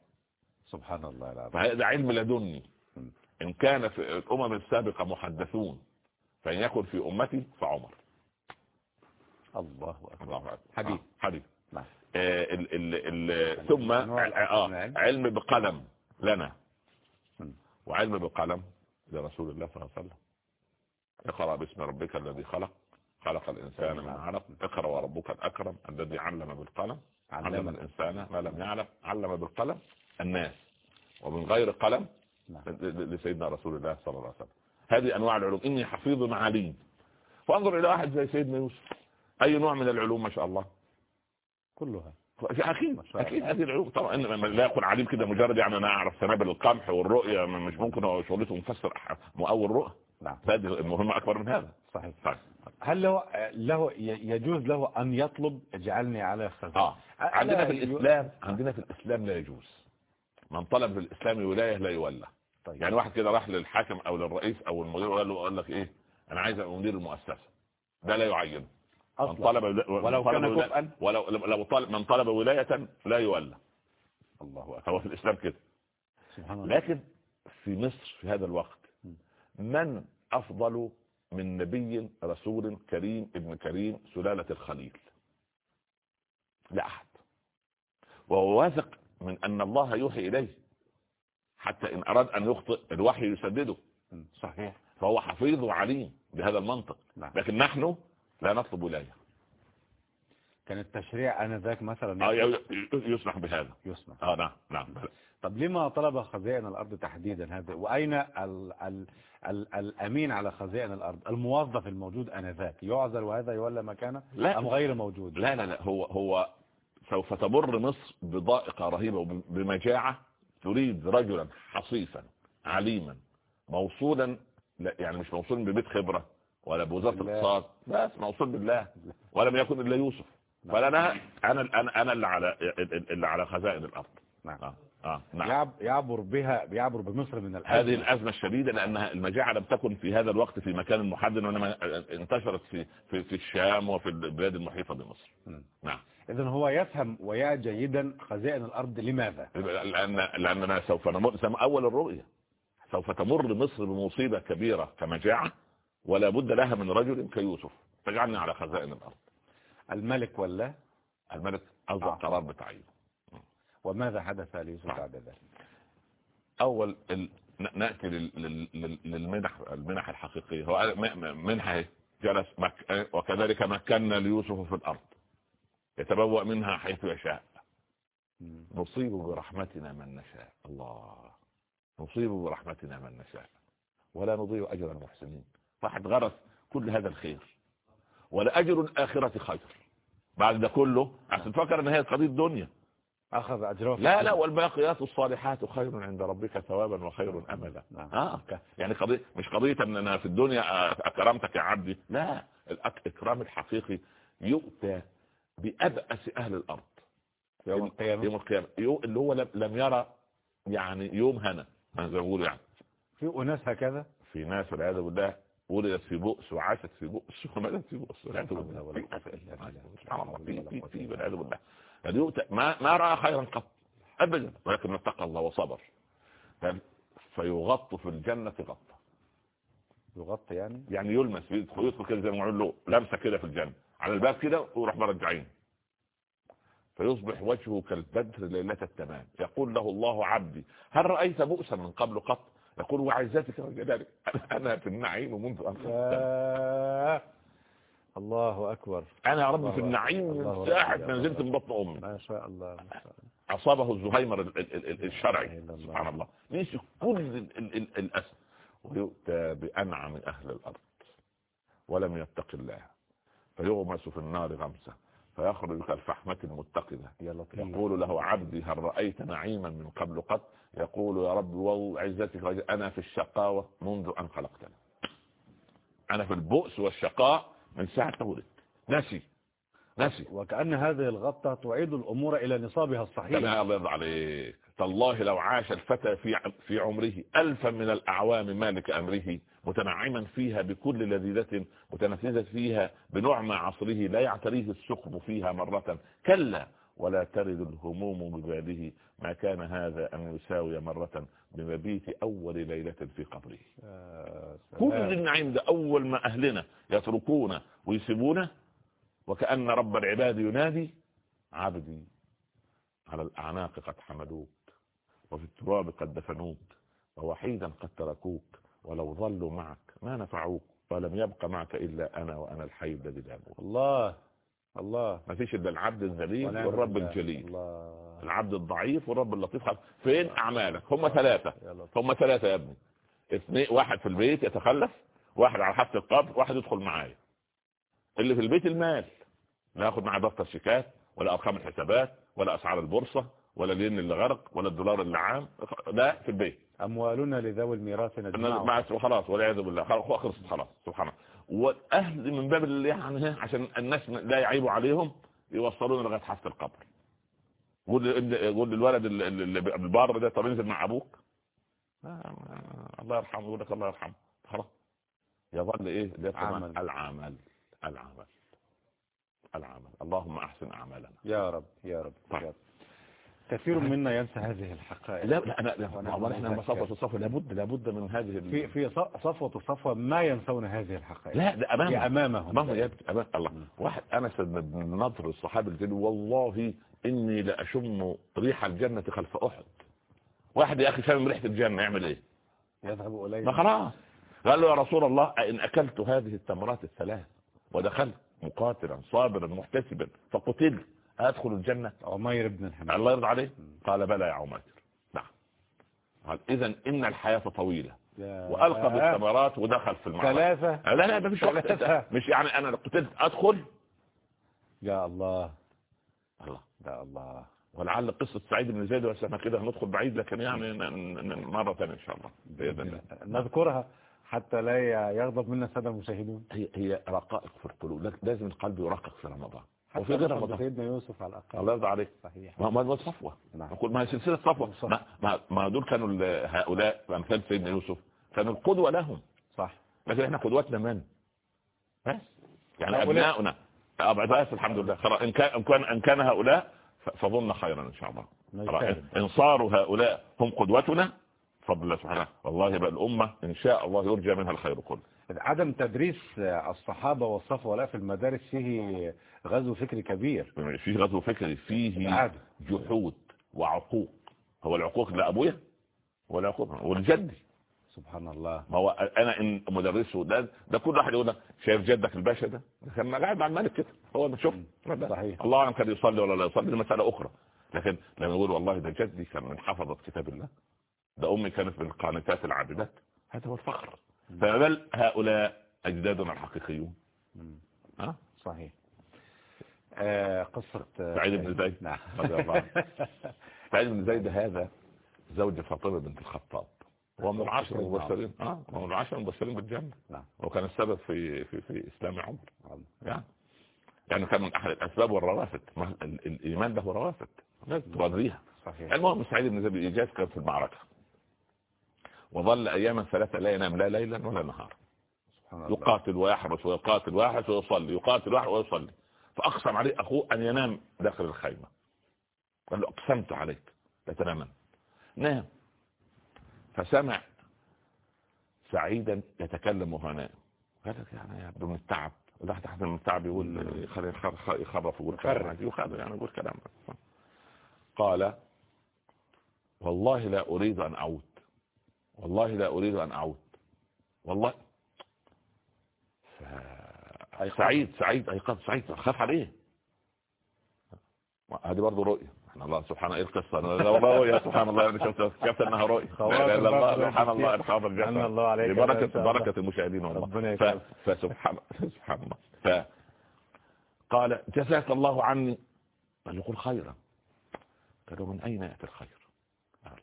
سبحان الله العظيم. فهذا علم لدني. إن كان في الأمم السابقة محدثون فإن يكن في أمتي فعمر. الله أكبر. حديث. آه، حديث. نعم. آه، ال ثم أنواع آه. علم بقلم لنا. وعلم بقلم لرسول الله صلى الله عليه وسلم. اقرأ باسم ربك الذي خلق. خلق الإنسان من علق. اقرأ وربك الأكرم الذي علم بالقلم. علم. علم الإنسان ما لم يعلم. علم بالقلم. الناس. ومن غير قلم. لسيدنا رسول الله صلى الله عليه وسلم. هذه أنواع العلوم. إني حفيظ عليم فأنظر إلى واحد زي سيدنا يوسف. أي نوع من العلوم؟ ما شاء الله. كلها. شاء الله. أكيد هذه العلوم طبعا إن لا يكون عليم كده مجرد يعني أنا أعرف سنابل القمح والرؤية مش ممكن هو شغلته مفسر مؤول رؤى. نعم. فهذه المهمة أكبر من هذا. صحيح. طيب. هل له له يجوز له أن يطلب؟ اجعلني على خزائن آه. عندنا في يجوز- الإسلام عندنا في الإسلام لا يجوز. من طلب في الإسلام ولاية لا يولى. طيب. يعني واحد كده راح للحاكم أو للرئيس أو المدير وقال له قال لك إيه؟ أنا عايز أبقى مدير المؤسسة. ده لا من طلب ولو كان كفءا. ولو لو طلب من طلب ولاية لا يولى. الله أكبر. هو في الإسلام كده. سبحان الله. لكن في مصر في هذا الوقت من أفضل من نبي رسول كريم ابن كريم سلالة الخليل؟ لا أحد. وهو واثق من أن الله يوحي إليه. حتى إن أراد أن يخطئ الوحي يسدده. صحيح. فهو حفيظ وعليم بهذا المنطق. نعم. لكن نحن لا نطلب ولاية. كان التشريع آنذاك مثلا آه، يسمح بهذا. يسمح آه نعم نعم. طب لما طلب خزائن الأرض تحديدا هذا؟ وأين ال ال ال الأمين على خزائن الأرض؟ الموظف الموجود آنذاك يعزل وهذا يولى مكانه؟ لا. أم غير موجود؟ لا لا لا. هو هو سوف تمر مصر بضائقة رهيبة وبمجاعة تريد رجلا حصيفا عليما موصولا لا يعني مش موصول ببيت خبرة ولا بوزارة. الاقتصاد بس. موصول بالله. ولم يكن إلا يوسف. فانا أنا أنا أنا اللي على اللي على خزائن الأرض. نعم. آه. آه. نعم. يعب- يعبر بها يعبر بمصر من الأزمة هذه الأزمة الشديدة لأنها المجاعة لم تكن في هذا الوقت في مكان محدد وإنما انتشرت في في, في الشام وفي البلاد المحيطة بمصر. مم. نعم. إذن هو يفهم ويعي جيدا خزائن الأرض لماذا؟ لأن لأننا سوف نمر أول الرؤية. سوف تمر مصر بمصيبة كبيرة كمجاعة. ولا بد لها من رجل كيوسف. فاجعلني على خزائن الأرض. الملك ولا؟ الملك آه. قرار بتعيينه وماذا حدث ليوسف نعم. بعد ذلك؟ أول ال... ن- نأتي لل... لل... لل- للمنح المنح الحقيقيه هو م- م- منحه إيه؟ جلس مك... وكذلك مكنا ليوسف في الأرض. يتبوأ منها حيث يشاء. نصيب برحمتنا من نشاء. الله. نصيب برحمتنا من نشاء. ولا نضيع أجر المحسنين. واحد غرس كل هذا الخير. ولاجر الآخرة خير. بعد ده كله عشان تفكر إن هي قضيه دنيا أخذ أجره لا لا. والباقيات الصالحات خير عند ربك ثوابا وخير أملا. نعم. آه يعني قضيه مش قضية إن أنا في الدنيا أكرمتك يا عبدي. لا الاكرام الحقيقي يؤتى بأبأس أهل الأرض. يوم القيامة. يوم القيامة. يوم اللي هو لم- يرى يعني يوم هنا. زي ما بقول يعني. في أناس هكذا؟ في ناس والعياذ بالله ولدت في بؤس وعاشت في بؤس وماتت في بؤس. يعني يؤتى ما ما رأى خيرا قط. ابدا. ولكن اتقى الله وصبر. فيغط في الجنة غطه يغطي يعني؟ يعني يلمس يدخل يدخل كده زي ما يقول له لمسة كده في الجنة. على الباب كده ويروح مرجعين. فيصبح وجهه كالبدر ليلة التمام. يقول له الله عبدي هل رأيت بؤسا من قبل قط؟ يقول وعزتك وجلالك أنا في النعيم منذ آه. الله أكبر. أنا يا رب في النعيم من ساعه أكبر. ما نزلت من بطن أمي. ما شاء الله ما شاء الله. أصابه الزهيمر ال- ال- ال- الشرعي. سبحان الله. نسي كل ال- ال- ال- الأسد. ويؤتى بأنعم أهل الأرض. ولم يتق الله. فيغمس في النار غمسة. فيخرج كالفحمة المتقدة يقول له عبدي هل رأيت نعيما من قبل قط؟ يقول يا رب وعزتك أنا في الشقاوة منذ أن خلقتني أنا في البؤس والشقاء من ساعة ولدت. نسي. نسي. وكأن هذه الغطة تعيد الأمور إلى نصابها الصحيح. تمام الله يرضى عليك. تالله لو عاش الفتى في في عمره ألفا من الأعوام مالك أمره متنعما فيها بكل لذيذة متنفذة فيها بنعم عصره لا يعتريه السقم فيها مرة. كلا. ولا ترد الهموم بباله ما كان هذا أن يساوي مرة بمبيت أول ليلة في قبره. آه، كل. النعيم ده أول ما أهلنا يتركونا ويسيبونا وكأن رب العباد ينادي عبدي على الأعناق قد حمدوك وفي التراب قد دفنوك ووحيدا قد تركوك ولو ظلوا معك ما نفعوك ولم يبق معك إلا أنا وأنا الحي الذي لا أموت الله. الله. ما فيش إلا العبد الذليل والرب. الجليل. الله. العبد الضعيف والرب اللطيف. خلاص. فين أعمالك؟ هم ثلاثة. هم ثلاثة يا ابني. اثنين واحد في البيت يتخلف واحد على حافة القبر واحد يدخل معايا. اللي في البيت المال. لا ياخد معاه دفتر شيكات ولا أرقام الحسابات ولا أسعار البورصة ولا الين اللي غرق ولا الدولار اللي عام لا في البيت. أموالنا لذوي الميراث نجمعها مع وخلاص والعياذ بالله. خلاص خلصت خلاص. سبحان الله. وأهل من باب اللي يعني عشان الناس لا يعيبوا عليهم يوصلونا لغاية حافة القبر قول للولد اللي- بالبار ده طب انزل مع أبوك الله يرحمه يقول لك الله يرحمه خلاص يظل إيه اللي يبقى عمل. معك؟ العمل العمل العمل اللهم أحسن أعمالنا يا رب يا رب طيب. يا رب. كثير منا ينسى هذه الحقائق. لا لا أنا لا إحنا نذكر. صفوة الصفوه لابد لابد من هذه في في صفوة الصفوة ما ينسون هذه الحقائق. لا ده أمامهم. امامنا يا ابني أمام الله. واحد انس بن نضر الصحابي الجليل والله إني لأشم ريح الجنة خلف أحد. واحد يا أخي شامم ريحة الجنة يعمل إيه؟ يذهب إليه ما خلاص. قال له يا رسول الله إن أكلت هذه التمرات الثلاث ودخلت مقاتلا صابرا محتسبا فقتلت. أدخل الجنة. عمير بن الحمام. الله يرضى عليه؟ قال بلى يا عمر. نعم. إن الحياة طويلة. يا- وألقى بالثمرات ودخل في المعركة. ثلاثة. لا لا ما فيش وقت. مش يعني أنا قتلت أدخل؟ يا الله. الله. ده الله. ولعل قصة سعيد بن زيد إحنا كده هندخل بعيد لكن يعني مرة ثانية إن شاء الله بإذن الله. نذكرها حتى لا يغضب منا الساده المشاهدون. هي هي رقائق في القلوب. لازم القلب يرقق في رمضان. وفي غير مثلاً رمضان سيدنا يوسف على الأقل. الله يرضى عليك. صحيح. ما ما ما صفوة نعم. نقول ما هي سلسلة صفوة. صح. ما, ما, ما دول كانوا هؤلاء أمثال سيدنا يوسف. كانوا القدوة لهم. صح. لكن إحنا قدوتنا من؟ بس. يعني أبعد بس الحمد لله. إن كان إن كان, هؤلاء فظن خيرا إن شاء الله. إن صاروا هؤلاء هم قدوتنا فضل الله سبحانه. والله يبقى الأمة إن شاء الله يرجى منها الخير كله. عدم تدريس الصحابة والصفوة ولا في المدارس فيه غزو فكري كبير. فيه غزو فكري فيه. جحود وعقوق. هو العقوق لأبويا ولا عقوق والجدي سبحان الله. ما هو أنا إن مدرسه ده ده كل واحد يقول شايف جدك الباشا ده؟ كان قاعد مع الملك كده. هو ما شوف. صحيح. الله أعلم كان يصلي ولا لا يصلي دي مسألة أخرى. لكن لما يقول والله ده جدي كان من حفظه كتاب الله. ده أمي كانت من القانتات العابدات. هذا هو الفخر. فبل هؤلاء أجدادنا الحقيقيون. ها؟ صحيح. آه قصة آه، سعيد بن زيد. نعم. رضي الله عنه. سعيد بن زيد هذا زوج فاطمة بنت الخطاب. هو من العشر المبشرين. آه هو من العشر المبشرين بالجنة. نعم. وكان السبب في في في إسلام عمر. يعني يعني كان من أحد الأسباب والروافد. ما ال- الإيمان له روافد. لازم تبادريها صحيح. المهم سعيد بن زيد الايجاز كان في المعركة. وظل أياما ثلاثة لا ينام لا ليلا ولا نهارا يقاتل ويحرس ويقاتل ويحرس ويصلي يقاتل ويحرس ويصلي. فأقسم عليه أخوه أن ينام داخل الخيمة. قال له أقسمت عليك لا تنام نام. فسمع سعيدا يتكلم وهو نائم. قال لك يعني يبدو من التعب. ولا تحت من التعب يقول يخرف كلام عادي. يخرف يعني يقول كلام. قال والله لا أريد أن أعود. والله لا أريد أن أعود. والله. ف- سعيد سعيد ايقظ سعيد خاف عليه. هذه برضه رؤية. سبحان الله سبحان إيه القصة؟ لا والله رؤية. سبحان الله أنا شفت كيف أنها رؤية. لا الله. سبحان الله أن جدا الله عليك الله. بركة المشاهدين والله. ف... فسبحان سبحان الله. ف قال جزاك الله عني. قال له قل خيرا. قال له من أين يأتي الخير؟ قال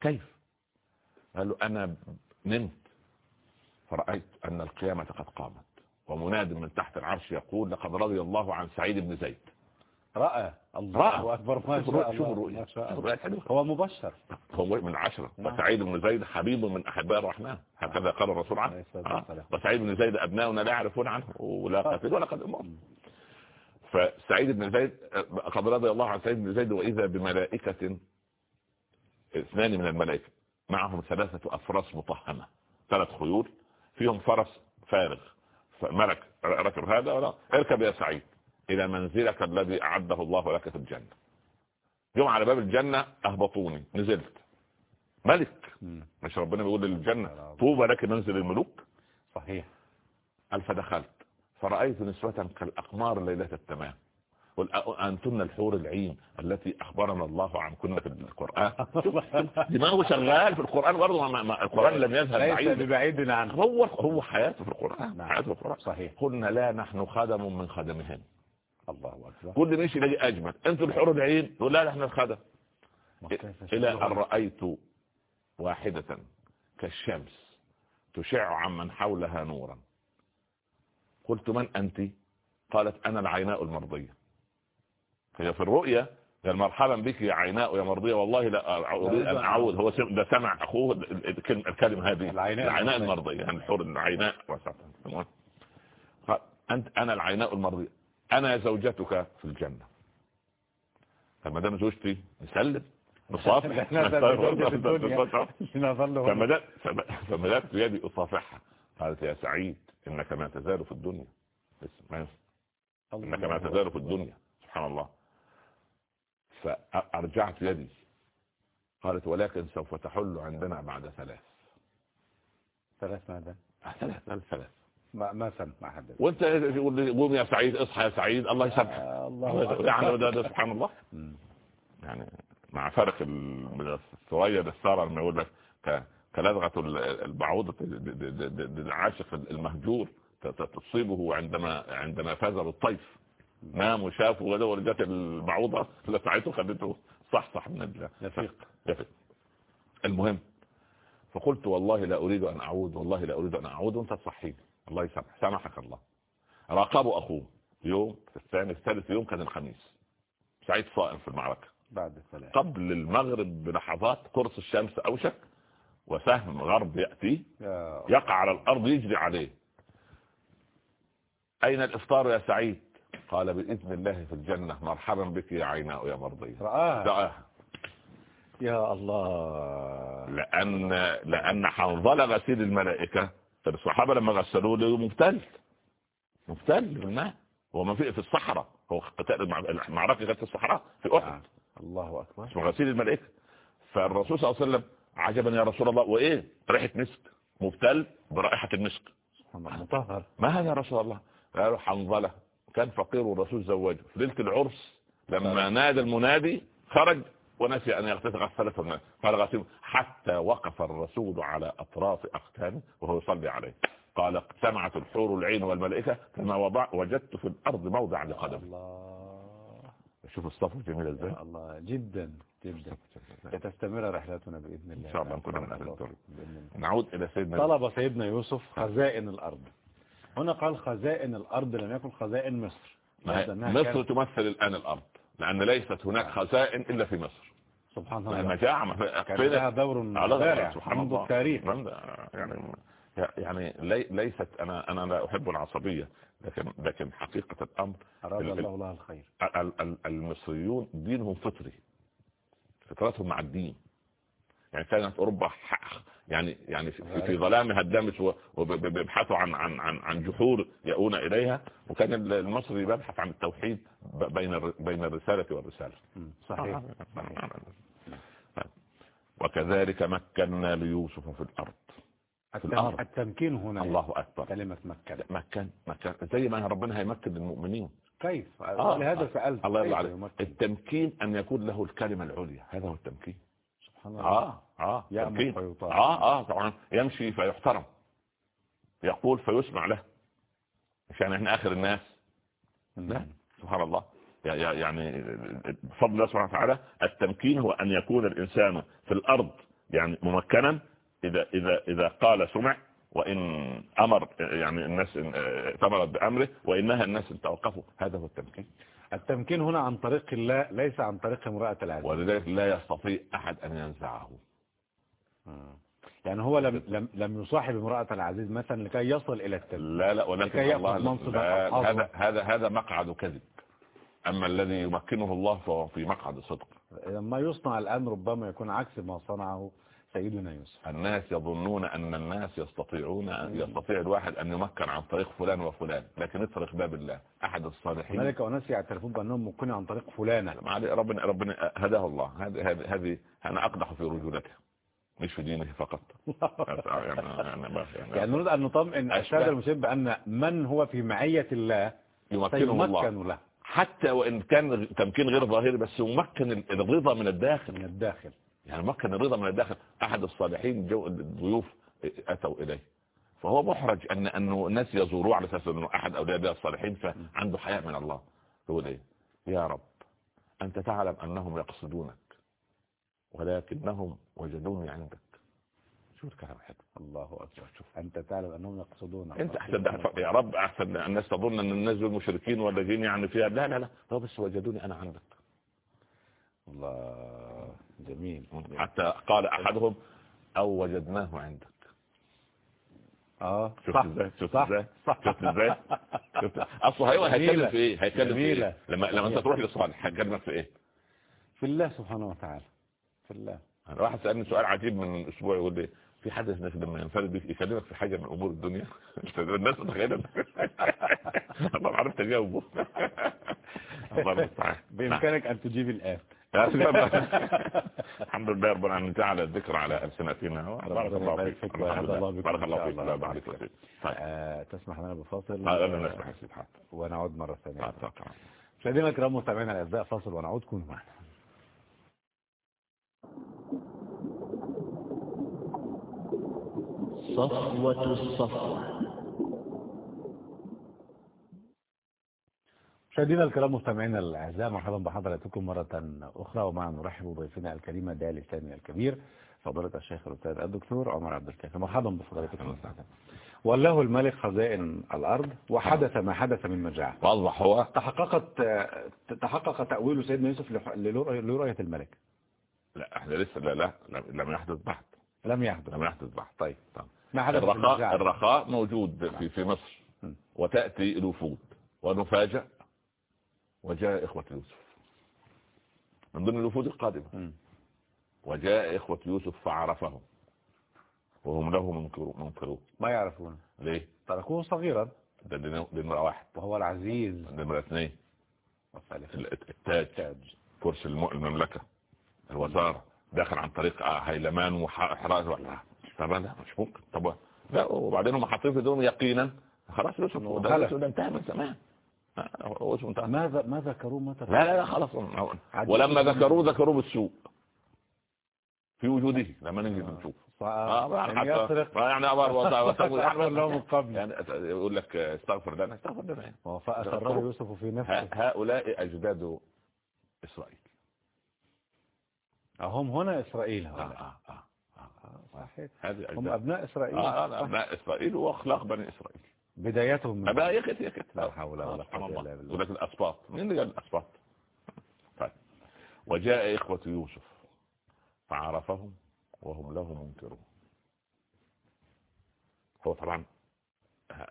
كيف؟ قال له أنا نمت. فرأيت أن القيامة قد قامت. ومناد من تحت العرش يقول لقد رضي الله عن سعيد بن زيد. رأى. الله رأى. أكبر. ما شاء شوف الحلوة. هو مبشر. هو من عشرة. نعم. وسعيد بن زيد حبيب من أحباء الرحمن. هكذا قال الرسول عنه. آه. وسعيد بن زيد أبناؤنا لا يعرفون عنه. ولا قتل ولا قد أمر فسعيد بن زيد قد رضي الله عن سعيد بن زيد وإذا بملائكة اثنان من الملائكة. معهم ثلاثة أفراس مطهمة ثلاث خيول فيهم فرس فارغ. ملك ركب هذا ولا؟ اركب يا سعيد إلى منزلك الذي أعده الله لك في الجنة. يوم على باب الجنة أهبطوني نزلت. ملك. مش ربنا بيقول للجنة طوبى لك منزل الملوك؟ صحيح. قال فدخلت. فرأيت نسوة كالأقمار ليلة التمام. قل أنتن الحور العين التي أخبرنا الله عنكن في القرآن. دماغه شغال في القرآن برضه ما- القرآن لم يذهب بعيد. ببعيد عنه. هو هو حياته في القرآن نعم. حياته في القرآن. صحيح. قلنا لا نحن خدم من خدمهن الله أكبر. كل ماشي يلاقي أجمل. أنتم الحور العين؟ يقول لا نحن الخدم. إلى. أن رأيت واحدة كالشمس تشع عمن حولها نورا. قلت من أنت؟ قالت أنا العيناء المرضية. هي في الرؤية قال مرحبا بك يا عيناء يا مرضية. والله لا أريد أن أعود هو ده سمع أخوه ال- الكلمة هذه. العيناء المرضية. يعني الحور العيناء. قال أنت أنا العيناء المرضية. أنا زوجتك في الجنة. فما دام زوجتي نسلم نصافح. فمددت يدي أصافحها. قالت يا سعيد إنك ما تزال في الدنيا. إنك ما تزال في الدنيا. سبحان الله. فأرجعت يدي. قالت ولكن سوف تحل عندنا بعد ثلاث. ثلاث ماذا؟ ثلاث. ثلاث. ثلاث. ما ما سمع ما حدث وأنت يقول لي قوم يا سعيد اصحى يا سعيد. الله يسامحك. آه، الله. يعني ده, ده سبحان الله. يعني مع فرق ال- من الثريا للثرى لما يقول لك ك- كلدغة ال- البعوضة د- د- د- د- العاشق المهجور تصيبه عندما عندما فاز بالطيف نام وشاف وغدا جت المعوضة لسعته خدته صح صح من الله يفيق. يفيق. المهم فقلت والله لا أريد أن أعود والله لا أريد أن أعود وأنت تصحيني الله يسامح سامحك الله. راقبوا أخوه يوم في الثاني الثالث يوم كان الخميس. سعيد صائم في المعركة. بعد الصلاة قبل المغرب بلحظات قرص الشمس أوشك وسهم غرب يأتي يقع على الأرض يجري عليه. أين الإفطار يا سعيد؟ قال بإذن الله في الجنة مرحبا بك يا عيناء يا مرضية رآها دعاها يا الله. لأن لأن حنظلة غسيل الملائكة الصحابة لما غسلوه له مبتل. مبتل بالماء هو ما في في الصحراء. هو قتال كانت في الصحراء في أحد. نعم. الله أكبر. اسمه غسيل الملائكة. فالرسول صلى الله عليه وسلم عجبا يا رسول الله. وإيه؟ ريحة مسك. مبتل برائحة المسك. سبحان الله مطهر. ما هذا يا رسول الله؟ قالوا حنظلة. كان فقير والرسول زوجه. في ليلة العرس لما نادى المنادي خرج ونسي أن يغتسل الناس. قال غسل حتى وقف الرسول على أطراف أقدامه وهو يصلي عليه. قال اجتمعت الحور العين والملائكة كما وضع وجدت في الأرض موضع لقدمي الله. شوف الصف جميل إزاي. الله. جدا جدا. تستمر رحلتنا بإذن الله. إن شاء الله نكون من. بإذن الله. نعود إلى سيدنا طلب سيدنا يوسف خزائن الأرض. هنا قال خزائن الأرض لم يكن خزائن مصر. مصر تمثل الآن الأرض لأن ليست هناك خزائن إلا في مصر. سبحان الله. في- كان لها دور على بارع سبحان منذ الله. التاريخ؟ يعني يعني لي ليست أنا أنا لا أحب العصبية لكن لكن حقيقة الأمر أراد ال- الله لها الخير. ال- ال- المصريون دينهم فطري. فطرتهم مع الدين. يعني كانت أوروبا يعني يعني في, في ظلامها الدامس وبيبحثوا عن عن عن عن جحور يؤون إليها وكان المصري بيبحث عن التوحيد بين بين الرسالة والرسالة. صحيح. وكذلك مكنا ليوسف في الأرض. في التم... الأرض. التمكين هنا الله أكبر. كلمة مكة. مكان مكان. زي ما ربنا هيمكن للمؤمنين. كيف؟ آه. لهذا سألت. الله يرضى عليك؟ التمكين أن يكون له الكلمة العليا. هذا هو التمكين. سبحان الله. آه آه يأمر. فيطاع. آه آه طبعا. يمشي فيحترم. يقول فيسمع له. عشان إحنا آخر الناس. لا سبحان الله. يع- يع- يعني بفضل الله سبحانه وتعالى التمكين هو أن يكون الإنسان في الأرض يعني ممكنا إذا إذا إذا قال سمع وإن أمر يعني الناس ثمرت بأمره وإنها الناس توقفوا هذا هو التمكين. التمكين هنا عن طريق الله ليس عن طريق امرأة العزيز ولذلك لا يستطيع أحد أن ينزعه. آه. يعني هو لم لم لم يصاحب امرأة العزيز مثلا لكي يصل إلى التمكين. لا لا ولكن الله لا. هذا هذا هذا مقعد كذب. أما الذي يمكنه الله فهو في مقعد صدق. لما يصنع الآن ربما يكون عكس ما صنعه. سيدنا يوسف. الناس يظنون أن الناس يستطيعون يستطيع الواحد أن يمكن عن طريق فلان وفلان لكن اترك باب الله. أحد الصالحين. هنالك أناس يعترفون بأنهم ممكن عن طريق فلانة. ربنا ربنا هداه الله. هذه أنا أقدح في رجولته مش في دينه فقط. يعني نريد أن نطمئن أشبه. السادة المسلمين بأن من هو في معية الله يمكنه الله. له. حتى وإن كان تمكين غير ظاهري بس يمكن الرضا من الداخل. من الداخل. يعني مكن الرضا من الداخل أحد الصالحين جو الضيوف أتوا إليه. فهو محرج ان انه الناس يزوروه على أساس إنه أحد أولياء الله الصالحين فعنده حياء من الله. يقول إيه؟ يا رب أنت تعلم أنهم يقصدونك ولكنهم وجدوني عندك. شوف الكلام حلو. الله أكبر. شوف. أنت تعلم أنهم يقصدون أنت أحسن يا رب أحسن. الناس تظن أن الناس دول مشركين ولا جين يعني فيها. لا لا لا. هو بس وجدوني أنا عندك. الله. جميل. حتى قال أحدهم أو وجدناه عندك. آه شفت إزاي؟ شفت إزاي؟ صح. شفت إزاي؟ هو هيتكلم. في إيه؟ هيتكلم في. إيه؟ لما لما أنت تروح لصالح هيكلمك في إيه؟ في الله سبحانه وتعالى. في الله. أنا واحد سألني سؤال عجيب من أسبوع يقول لي في حد هناك لما ينفرد بيك يكلمك في حاجة من أمور الدنيا؟ الناس متخيلة. ما عرفت أجاوبه. الله المستعان. بإمكانك أن تجيب سلام. الحمد لله رب العالمين جعل الذكر على ألسنتنا. بارك الله فيك. الله بارك إن الله فيك. الله. بارك الله فيك. طيب. تسمح لنا بفاصل؟ يا سيدي حاضر. ونعود مرة ثانية. طبعا. مشاهدينا الكرام مستمعينا الأعزاء فاصل ونعود. كونوا معنا. صفوة الصفوة. مشاهدينا الكرام مستمعينا الأعزاء مرحبا بحضراتكم مرة أخرى ومع نرحب بضيفنا الكريم الداعي الاسلامي الكبير فضيلة الشيخ الأستاذ الدكتور عمر عبد الكافي. مرحبا بفضيلتكم والله الملك خزائن الأرض وحدث ما حدث من مجاعة. واصبح هو تحققت تحقق تأويل سيدنا يوسف لرؤية الملك. لا إحنا لسه لا لا لم- يحدث بعد لم يحدث. لم يحدث بعد طيب طيب. ما حدث الرخاء الرخاء موجود في في مصر. م. وتأتي الوفود. ونفاجأ وجاء إخوة يوسف. من ضمن الوفود القادمة. وجاء إخوة يوسف فعرفهم. وهم له منكرون. ما يعرفون ليه؟ تركوه صغيرا. ده نمرة واحد. وهو العزيز. نمرة اثنين. التاج. كرسي الم- المملكة. الوزارة. داخل عن طريق آه، هيلمان وحراس ولا طب لا مش ممكن. طب لا وبعدين هم حاطين في دول يقينا. خلاص. يوسف ده انتهى من زمان. آه، انتهى ماذا ما ذكروه متى لا لا لا خلاص. ولما ذكروه ذكروه بالسوء. في وجوده لما نجي نشوف آه. يعني يسرق يعني أمر أحسن له من قبل يعني يقول لك استغفر لنا استغفر لنا. فأسره يوسف في نفسه. هؤلاء أجداد إسرائيل. هم هنا إسرائيل آه هؤلاء. آه آه آه. صحيح. هذه هم أبناء إسرائيل. آه آه،. أبناء إسرائيل وأخلاق بني إسرائيل. بدايتهم من أبا يكت يكت لا حول ولا الله. إلا بالله. يقول لك الأسباط. مين اللي قال الأسباط؟ طيب. وجاء إخوة يوسف فعرفهم وهم له منكرون. هو طبعا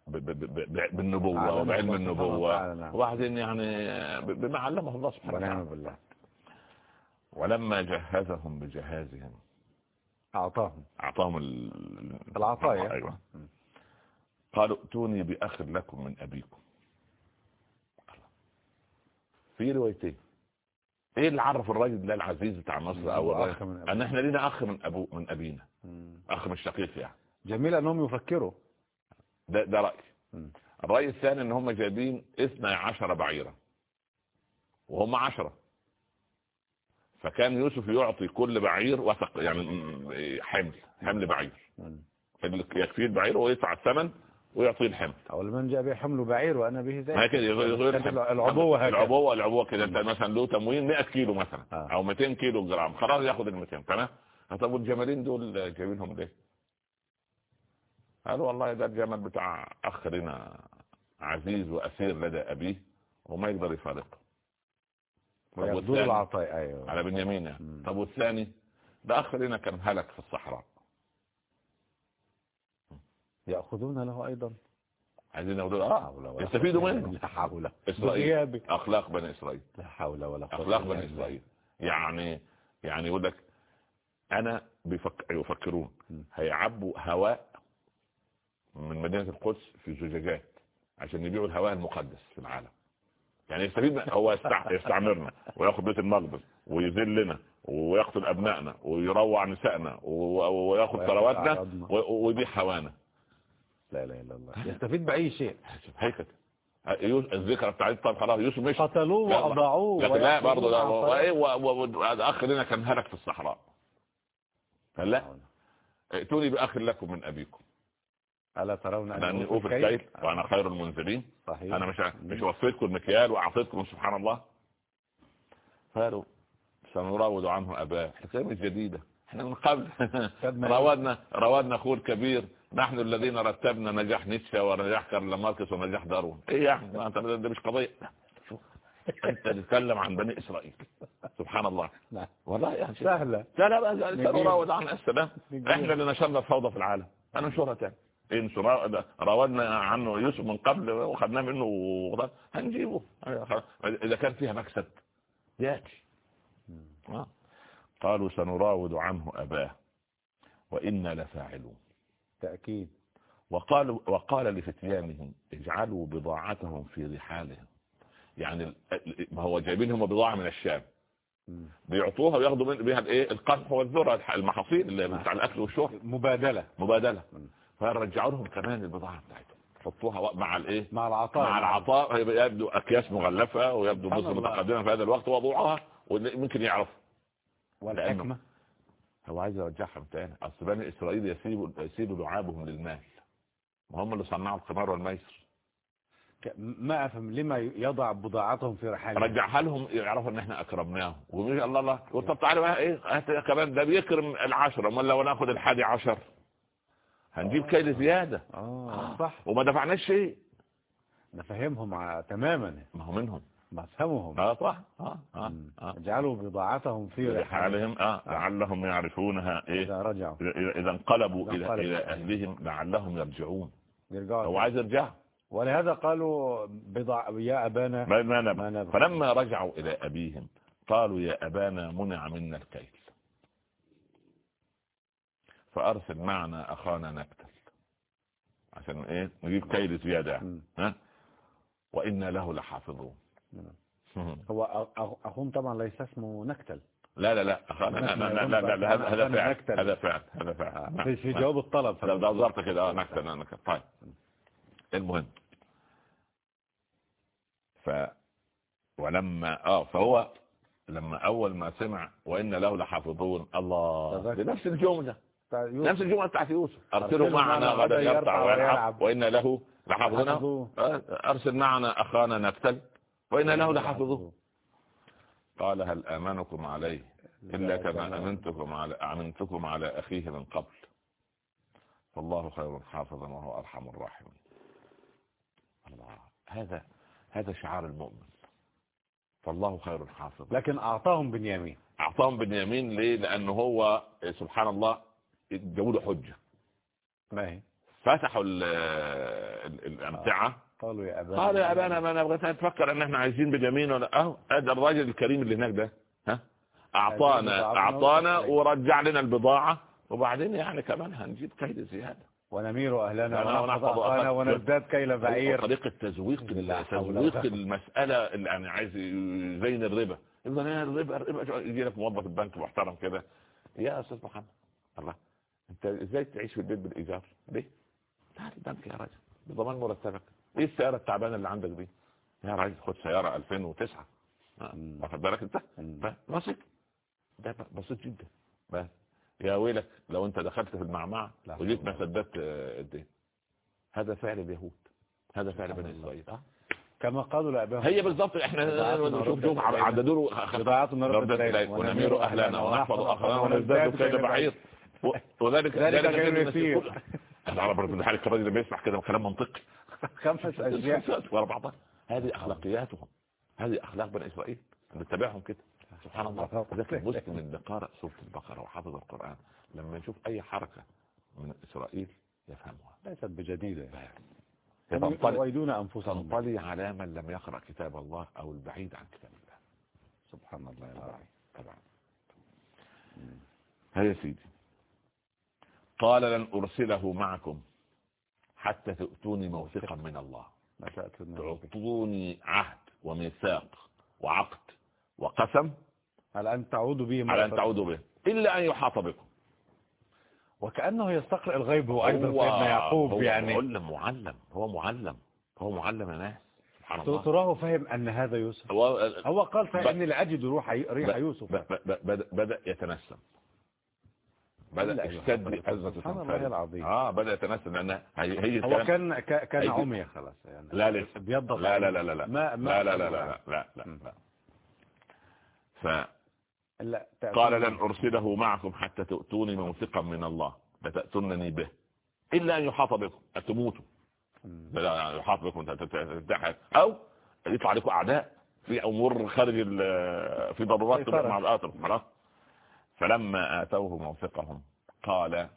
بالنبوة وبعلم النبوة نعم. وبعدين يعني بما علمه الله سبحانه ونعم وتعالى بالله. ولما جهزهم بجهازهم أعطاهم. أعطاهم ال- العطايا. أيوة. قالوا ائتوني بأخ لكم من أبيكم. في روايتين. إيه اللي عرف الراجل ده العزيز بتاع مصر أو أخ الراجل؟ من أبيه. أن إحنا لينا أخ من أبو من أبينا. أخ من الشقيق يعني. جميل أنهم يفكروا. ده ده رأي. مم. الرأي الثاني إن هم جايبين اثنى عشر بعيرا وهم عشرة. فكان يوسف يعطي كل بعير وثق يعني حمل حمل بعير. يكفيه البعير ويدفع الثمن ويعطيه الحمل أول من جاء به حمل بعير وأنا به زي كده يغير. العبوة هكذا. العبوة العبوة كده انت مثلا له تموين 100 كيلو مثلا آه. أو 200 كيلو جرام خلاص ياخد ال 200 تمام طب والجمالين دول جايبينهم ليه؟ قالوا والله ده الجمل بتاع اخ لنا عزيز وأسير لدى أبيه وما يقدر يفارقه طب والثاني؟ أيوة على بنيامين يعني. طب والثاني ده اخ لنا كان هلك في الصحراء يأخذون له أيضا. عايزين لا آه يستفيدوا منه. لا حول. إسرائيل. أخلاق بني إسرائيل. لا حول ولا قوة أخلاق بني. إسرائيل. يعني يعني يقول لك أنا بيفك... يفكرون. هيعبوا هواء من مدينة القدس في زجاجات عشان يبيعوا الهواء المقدس في العالم. يعني يستفيد هو يستع... يستعمرنا وياخد بيت المقدس ويذلنا ويقتل أبنائنا ويروع نسائنا و... وياخد ثرواتنا. و... ويبيع هوانا. لا لا إلا الله. يستفيد بأي شيء. هيك يوسف الذكرى بتاعت طب خلاص. يوسف مش قتلوه لا، لكن لا ويأخذون برضه. ده. وايه و- و- و- اخ لنا كان هلك في الصحراء. قال لا ائتوني بأخ لكم من أبيكم. ألا ترون أنا اني أوفي الكيل وأنا خير المنزلين صحيح. أنا مش مش وفيتكم المكيال وأعطيتكم سبحان الله. قالوا سنراود عنه أباه. حكاية مش جديدة. إحنا من قبل. خدنا راودنا راودنا اخوه الكبير نحن الذين رتبنا نجاح نيتشه ونجاح كارل ماركس ونجاح داروين. إيه يعني ما أنت ده مش قضية. لا. أنت تتكلم عن بني إسرائيل. سبحان الله. نعم. والله يعني. سهلة. لا لا بقى. سنراود عن السلام. إحنا اللي نشرنا الفوضى في العالم. أنا نشرها تاني. إن سرا- راودنا عنه يوسف من قبل وخدناه منه هنجيبه. إذا كان فيها مكسب. ياتي. آه. قالوا سنراود عنه أباه. وإنا لفاعلون. تأكيد وقالوا وقال لفتيانه اجعلوا بضاعتهم في رحالهم. يعني ما هو جايبين هم بضاعة من الشام. بيعطوها وياخدوا بها الايه القمح والذرة المحاصيل اللي بتاع الأكل والشرب. مبادلة. مبادلة. مم. فرجعوا لهم كمان البضاعة بتاعتهم. حطوها مع الايه؟ مع العطاء. مع العطاء. يبدو أكياس مغلفة ويبدو مصر. متقدمة في هذا الوقت وضعوها وممكن يعرفوا. والحكمة. هو عايز يرجعهم تاني. أصل بني إسرائيل يسيبوا يسيبوا لعابهم للمال. ما هم اللي صنعوا القمار والميسر. ما أفهم لما يضع بضاعتهم في رحالهم رجعها لهم يعرفوا إن إحنا أكرمناهم. ويقول الله الله طب تعالى بقى إيه؟ هات كمان؟ ده بيكرم العشرة. أمال لو ناخد الحادي عشر؟ هنجيب كيل زيادة. آه صح. وما دفعناش شيء. نفهمهم تماما. ما هو منهم. مفهمهم آه صح. آه آه اجعلوا بضاعتهم في رحالهم. حالهم آه لعلهم يعرفونها إيه؟ إذا رجعوا. إذا انقلبوا انقلبوا. إلى أهلهم لعلهم يرجعون. يرجعوا هو عايز يرجع. ولهذا قالوا بضع يا أبانا ما ما ما. فلما رجعوا إلى أبيهم قالوا يا أبانا منع منا الكيل. فأرسل معنا أخانا نكتل. عشان إيه؟ نجيب كيل زيادة يعني. ها؟ وإنا له لحافظون. هو أ- أخ- أخوهم طبعا ليس اسمه نكتل. لا لا لا. هذا فعل. هذا فعل هذا آه، فعل. في, نعم. جواب الطلب. ده ظرف كده آه نكتل نكتل. طيب. المهم. ف ولما آه فهو لما أول ما سمع وإن له لحافظون الله. بنفس الجملة. نفس الجملة بتاعت يوسف. أرسله معنا غدا يرتع ويلعب. وإن له لحافظون. آه، أرسل معنا أخانا نكتل. وإن له لحافظون قال هل آمنكم عليه إلا كما آمنتكم على آمنتكم على أخيه من قبل؟ فالله خير حافظا وهو أرحم الراحمين. الله هذا هذا شعار المؤمن. فالله خير حافظا لكن أعطاهم بنيامين. أعطاهم بنيامين ليه؟ لأنه هو سبحان الله جابوا له حجة. ما هي؟ فتحوا ال- ال- الأمتعة. قالوا يا أبانا قال يا أبانا ما نبغى تفكر إن إحنا عايزين بنيامين ولا أهو هذا الراجل الكريم اللي هناك ده ها؟ اعطانا وتسليم. ورجع لنا البضاعة وبعدين يعني كمان هنجيب كيد زيادة. ونمير أهلنا لا، ونحفظ أخانا. ونزداد كيل بعير. طريقه تزويق تزويق قوة. المسألة اللي يعني عايز يزين الربا. يفضل يا الربا الربا يجي لك موظف البنك محترم كده. يا أستاذ محمد الله. أنت إزاي تعيش في البيت بالإيجار؟ ليه؟ تعال البنك يا راجل بضمان مرتبك. إيه السيارة التعبانة اللي عندك دي؟ يا راجل خد سيارة 2009 آه، مم. واخد بالك أنت. ب- بسيط. ده بسيط جدا. بس يا ويلك لو أنت دخلت في المعمعة وجيت ما سددت الدين هذا فعل اليهود هذا فعل بني إسرائيل. كما قالوا لاباهم هي بالضبط إحنا بضاعتنا شوف ردت شوف إلينا. عددوا إلينا. إليك ونمير أهلنا. ونحفظ اخرنا ونزداد كيد كيد بعير وذلك ذلك غير يسير. العرب ربنا حالك الراجل اللي بيسمع كده كلام منطقي. خمسة أشياء. ورا بعضها هذه أخلاقياتهم. هذه أخلاق بني إسرائيل. نتبعهم كده. سبحان الله. ذاك المسلم اللي قارئ سورة البقرة وحافظ القرآن لما يشوف أي حركة من إسرائيل يفهمها ليست بجديدة. تنطلي يويدون أنفسهم. تنطلي على من لم يقرأ كتاب الله أو البعيد عن كتاب الله. سبحان الله. يا. طبعا. هيا سيدي. قال لن أرسله معكم. حتى تؤتوني موثقا من الله. تعطوني عهد وميثاق وعقد وقسم على أن تعودوا به على أن مرة. تعودوا به إلا أن يحاط بكم. وكأنه يستقرأ الغيب هو أيضا هو- سيدنا يعقوب هو يعني. معلم معلم هو معلم هو معلم الناس تراه فهم أن هذا يوسف. هو هو قال فاني لأجد روح ريح يوسف. بدأ, بدأ يتنسم. بدأ لا اشتد. أزمة. العظيم. آه بدأ يتنسم لأن هي هي هو كان- كان ك- كان هيجي- عمي خلاص يعني لا لسه بيضغط لا لا لا لا لا ما لا لا لا لا لا لا. لا فقال لا تأتون- لن أرسله معكم حتى تؤتوني موثقا من الله لتأتونني به إلا أن يحاط بكم أتموتوا مم. لا يحاط بكم تنتحر أو يطلع عليكم أعداء في أمور خارج في ضرورات. مع الآخر خلاص فلما آتوه موثقهم قال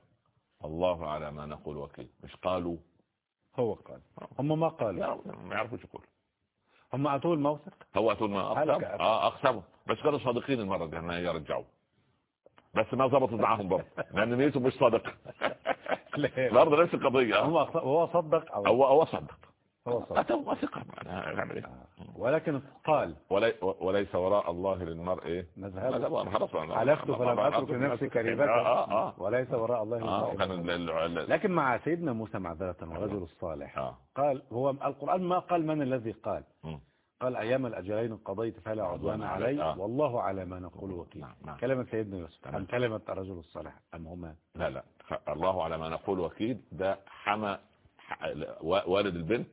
الله على ما نقول وكيل. مش قالوا؟ هو قال. هم ما قالوا. ما يعرفوش يقول هم اتوه الموثق؟ هو أقسم. أتون. آه أقسموا. بس كانوا صادقين المرة دي أنه يرجعوا بس ما ظبطت معاهم برضه لأن نيته مش صادق. لا. برضه نفس القضية آه. هو صدق صدق هو صدق. أتوا نعمل إيه ولكن قال ولي- وليس وراء الله للمرء إيه؟ خلاص حلفت فلم لنفسي آه كريبة آه آه وليس وراء الله آه ال- لكن مع سيدنا موسى معذرة الرجل الصالح. آه. قال هو القرآن ما قال من الذي قال. قال أيام الأجلين قضيت فلا عدوان علي. آه. والله على ما نقول وكيل. نعم. نعم كلمة سيدنا يوسف. أم كلمة الرجل الصالح؟ أم هما؟ لا لا. الله على ما نقول وكيل. ده حمى والد البنت.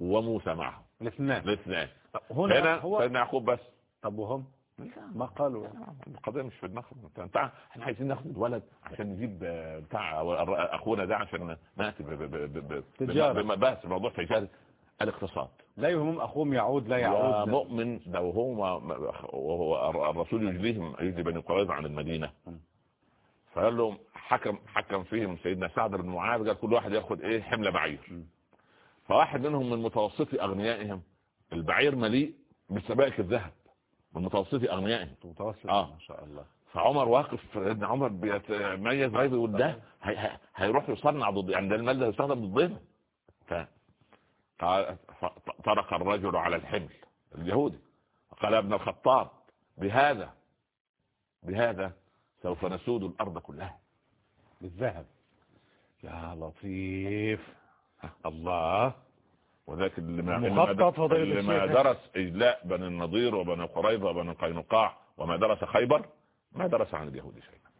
وموسى معه الاثنان. الاثنين هنا هنا هو سيدنا يعقوب بس. طب وهم؟ ما قالوا. القضية مش في دماغهم انت إحنا عايزين ناخد الولد عشان نجيب آه، بتاع الر- اخونا ده عشان ناتي بس موضوع تجاري الاقتصاد. لا يهمهم أخوهم يعود لا يعود. ومؤمن لو هو وهو الرسول يجليهم يجلي بني قريظة عن المدينة. فقال لهم حكم حكم فيهم سيدنا سعد بن معاذ قال كل واحد ياخد إيه؟ حمله بعير. فواحد منهم من متوسطي أغنيائهم البعير مليء بسبائك الذهب من متوسطي أغنيائهم. متوسط؟ آه. ما شاء الله. فعمر واقف ابن عمر بيتميز غيظه يقول ده هي- هي- هيروح يصنع ضد يعني ده المال ده يستخدم ضدنا ف طرق الرجل على الحمل اليهودي. قال ابن الخطاب بهذا بهذا سوف نسود الأرض كلها. بالذهب. يا لطيف. الله وذاك اللي ما اللي ما. درس اجلاء بني النضير وبني قريظه وبني قينقاع وما درس خيبر ما درس عن اليهود شيئا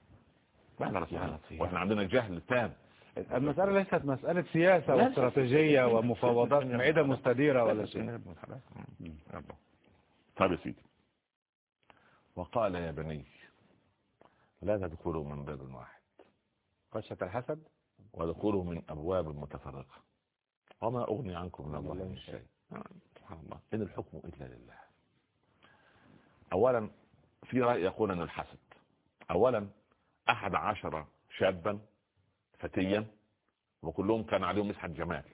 ما درس عنه. وإحنا عندنا جهل تام المسألة ليست مسألة سياسة واستراتيجية ومفاوضات معدة مستديرة ولا شيء طيب يا سيدي وقال يا بني لا تدخلوا من باب واحد خشية الحسد وادخلوا من ابواب متفرقه وما أغني عنكم من الله من شيء. سبحان الله. إن الحكم إلا لله. اولا في رأي يقول أن الحسد. اولا أحد عشر شابا فتيا وكلهم كان عليهم مسحة جمال.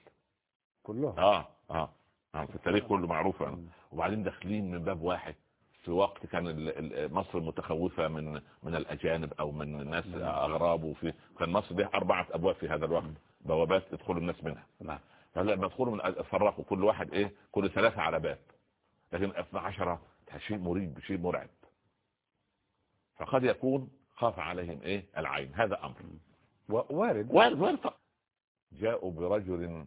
كلهم. آه آه آه، في التاريخ كله معروف. يعني. وبعدين داخلين من باب واحد. في وقت كان مصر متخوفة من من الأجانب أو من ناس أغراب. وفي كان مصر ليها أربعة أبواب في هذا الوقت. بوابات يدخلوا الناس منها. نعم فلما يدخلوا من فرقوا كل واحد إيه كل ثلاثة على باب. لكن 12 شيء مريب شيء مرعب. فقد يكون خاف عليهم إيه العين. هذا أمر. و- وارد. وارد وارد. جاءوا برجل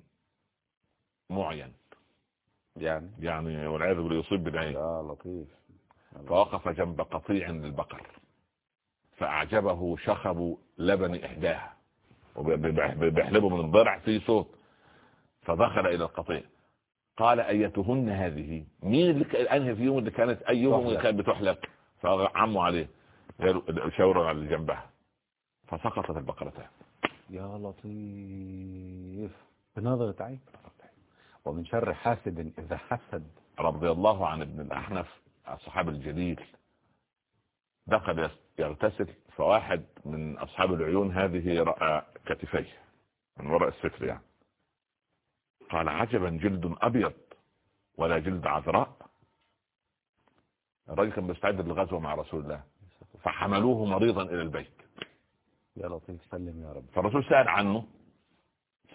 معين. يعني؟ يعني والعياذ بالله يصيب بالعين يا لطيف. فوقف جنب قطيع للبقر. فأعجبه شخب لبن إحداها. وبيحلبه من الضرع في صوت. فدخل إلى القطيع. قال أيتهن هذه؟ مين اللي أنهي فيهم اللي كانت؟ أيهم اللي. كانت بتحلب فعموا عليه. قالوا- شاوروا على جنبها. فسقطت البقرتان. يا لطيف. بنظرة عين. ومن شر حاسد إذا حسد. رضي الله عن ابن الأحنف الصحابي الجليل. دخل يغتسل. فواحد من أصحاب العيون هذه رأى كتفيه. من وراء الستر يعني. قال عجبا جلد أبيض ولا جلد عذراء. الراجل كان مستعد للغزوة مع رسول الله فحملوه مريضا إلى البيت. يا لطيف سلم يا رب. فالرسول سأل عنه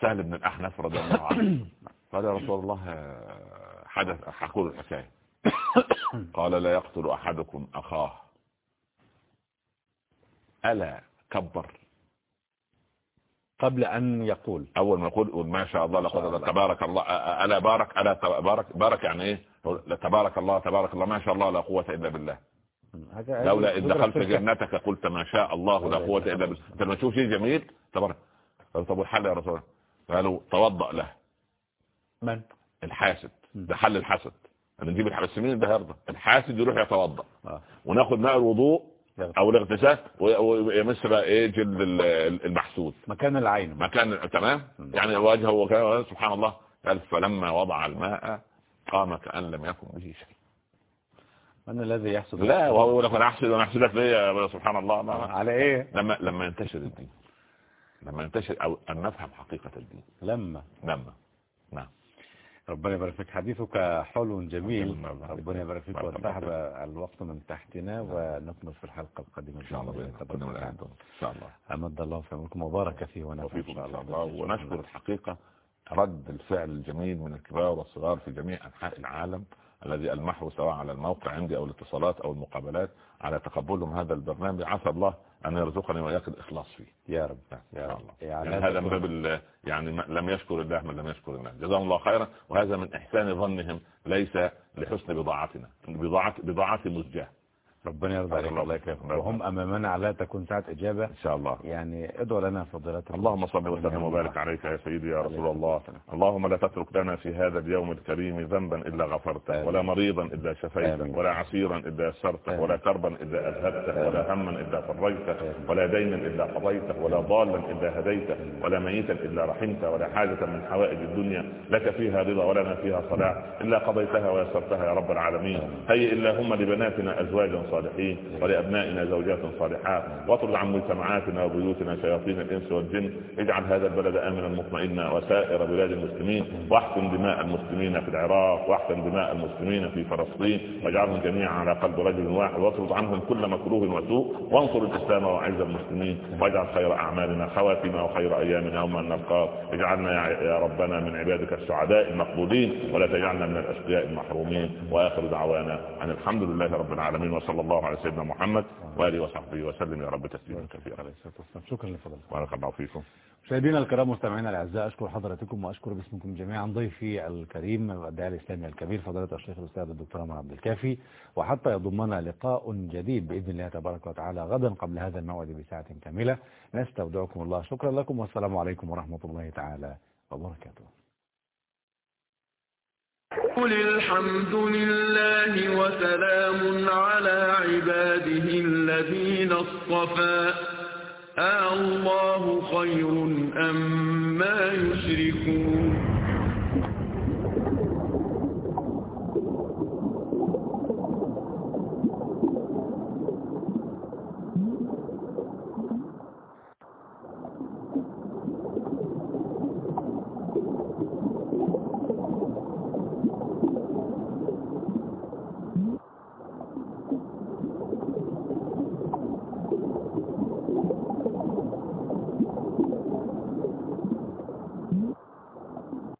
سهل بن الأحنف رضي الله عنه. قال يا رسول الله حدث حقول الحكاية. قال لا يقتل أحدكم أخاه. ألا كبر. قبل أن يقول. أول ما يقول قول ما شاء الله. إلا تبارك الله ألا بارك ألا تبارك بارك يعني إيه؟ تبارك الله تبارك الله ما شاء الله لا قوة إلا بالله. لولا قدرة دخلت. جنتك قلت ما شاء الله لا قوة إلا بالله. أنت لما تشوف شيء جميل؟ تبارك. طب والحل يا رسول الله؟ قالوا توضأ له. من؟ الحاسد. ده حل الحسد. أنا نجيب الحسد مين ده هيرضى الحاسد يروح يتوضأ. آه. وناخد ماء الوضوء. أو الاغتسال ويمس بقى إيه جلد ال- المحسود. مكان العين. مكان تمام؟ يعني وجهه وكان سبحان الله. قال فلما وضع الماء قام كأن لم يكن به شيء. من الذي يحسد لا وهو لك أنا أحسد أنا احسدك ليه سبحان الله. ما على إيه؟ لما لما ينتشر الدين. لما ينتشر أو أن نفهم حقيقة الدين. لما. لما. نعم. ربنا يبارك فيك. حديثك حلو جميل. ربنا يبارك فيك. وسحب. الوقت من تحتنا ونكمل في الحلقة القادمة إن شاء الله. إن شاء الله. أمد الله في عمركم وبارك فيه ونفع إن شاء الله. ونشكر الحقيقة رد الفعل الجميل من الكبار والصغار في جميع أنحاء العالم. الذي ألمحه سواء على الموقع عندي أو الاتصالات أو المقابلات على تقبلهم هذا البرنامج. عسى الله أن يرزقني وإياك الإخلاص فيه. يا رب. يا رب. الله. يعني يعني هذا من باب يعني لم يشكر الله من لم يشكر الله جزاهم الله خيرا. وهذا من إحسان ظنهم ليس لحسن بضاعتنا. بضاعة بضاعة مزجاة. ربنا يرضى عليك الله يكرمك. وهم أمامنا على تكون ساعة إجابة إن شاء الله يعني ادعو لنا فضيلتك اللهم صل وسلم وبارك عليك يا سيدي يا رسول الله اللهم لا تترك لنا في هذا اليوم الكريم ذنبا إلا غفرته. ولا مريضا الا شفيته. ولا عسيرا الا يسرته. ولا كربا الا أذهبته. ولا هما الا فرجته. ولا دينا الا قضيته ولا ضالا الا هديته ولا ميتا الا رحمته ولا حاجة من حوائج الدنيا لك فيها رضا ولنا فيها صلاح إلا قضيتها ويسرتها يا رب العالمين هيئ اللهم لبناتنا أزواجا صالحين ولأبنائنا زوجات صالحات. واطرد عن مجتمعاتنا وبيوتنا شياطين الإنس والجن. اجعل هذا البلد آمنا مطمئنا وسائر بلاد المسلمين. واحقن دماء المسلمين في العراق واحقن دماء المسلمين في فلسطين. واجعلهم جميعا على قلب رجل واحد. واطرد عنهم كل مكروه وسوء. وانصر الإسلام وأعز المسلمين. واجعل خير أعمالنا خواتنا وخير أيامنا يوم ان نلقاك اجعلنا يا ربنا من عبادك السعداء المقبولين. ولا تجعلنا من الأشقياء المحرومين. وآخر دعوانا أن الحمد لله رب العالمين. وصلى الله على سيدنا محمد وآله وصحبه وسلم. يا رب تسليما كثيرا. عليه الصلاه والسلام شكرا لفضلك. بارك الله فيكم. مشاهدينا الكرام مستمعينا الأعزاء أشكر حضراتكم وأشكر باسمكم جميعا. ضيفي الكريم الداعي الإسلامي الكبير فضيلة الشيخ الأستاذ الدكتور عمر عبد الكافي. وحتى يضمنا لقاء جديد بإذن الله تبارك وتعالى غدا قبل هذا الموعد بساعة كاملة. نستودعكم الله. شكرا لكم والسلام عليكم ورحمة الله تعالى وبركاته. قل الحمد لله وسلام على عباده الذين اصطفى آه الله خير أم ما يشركون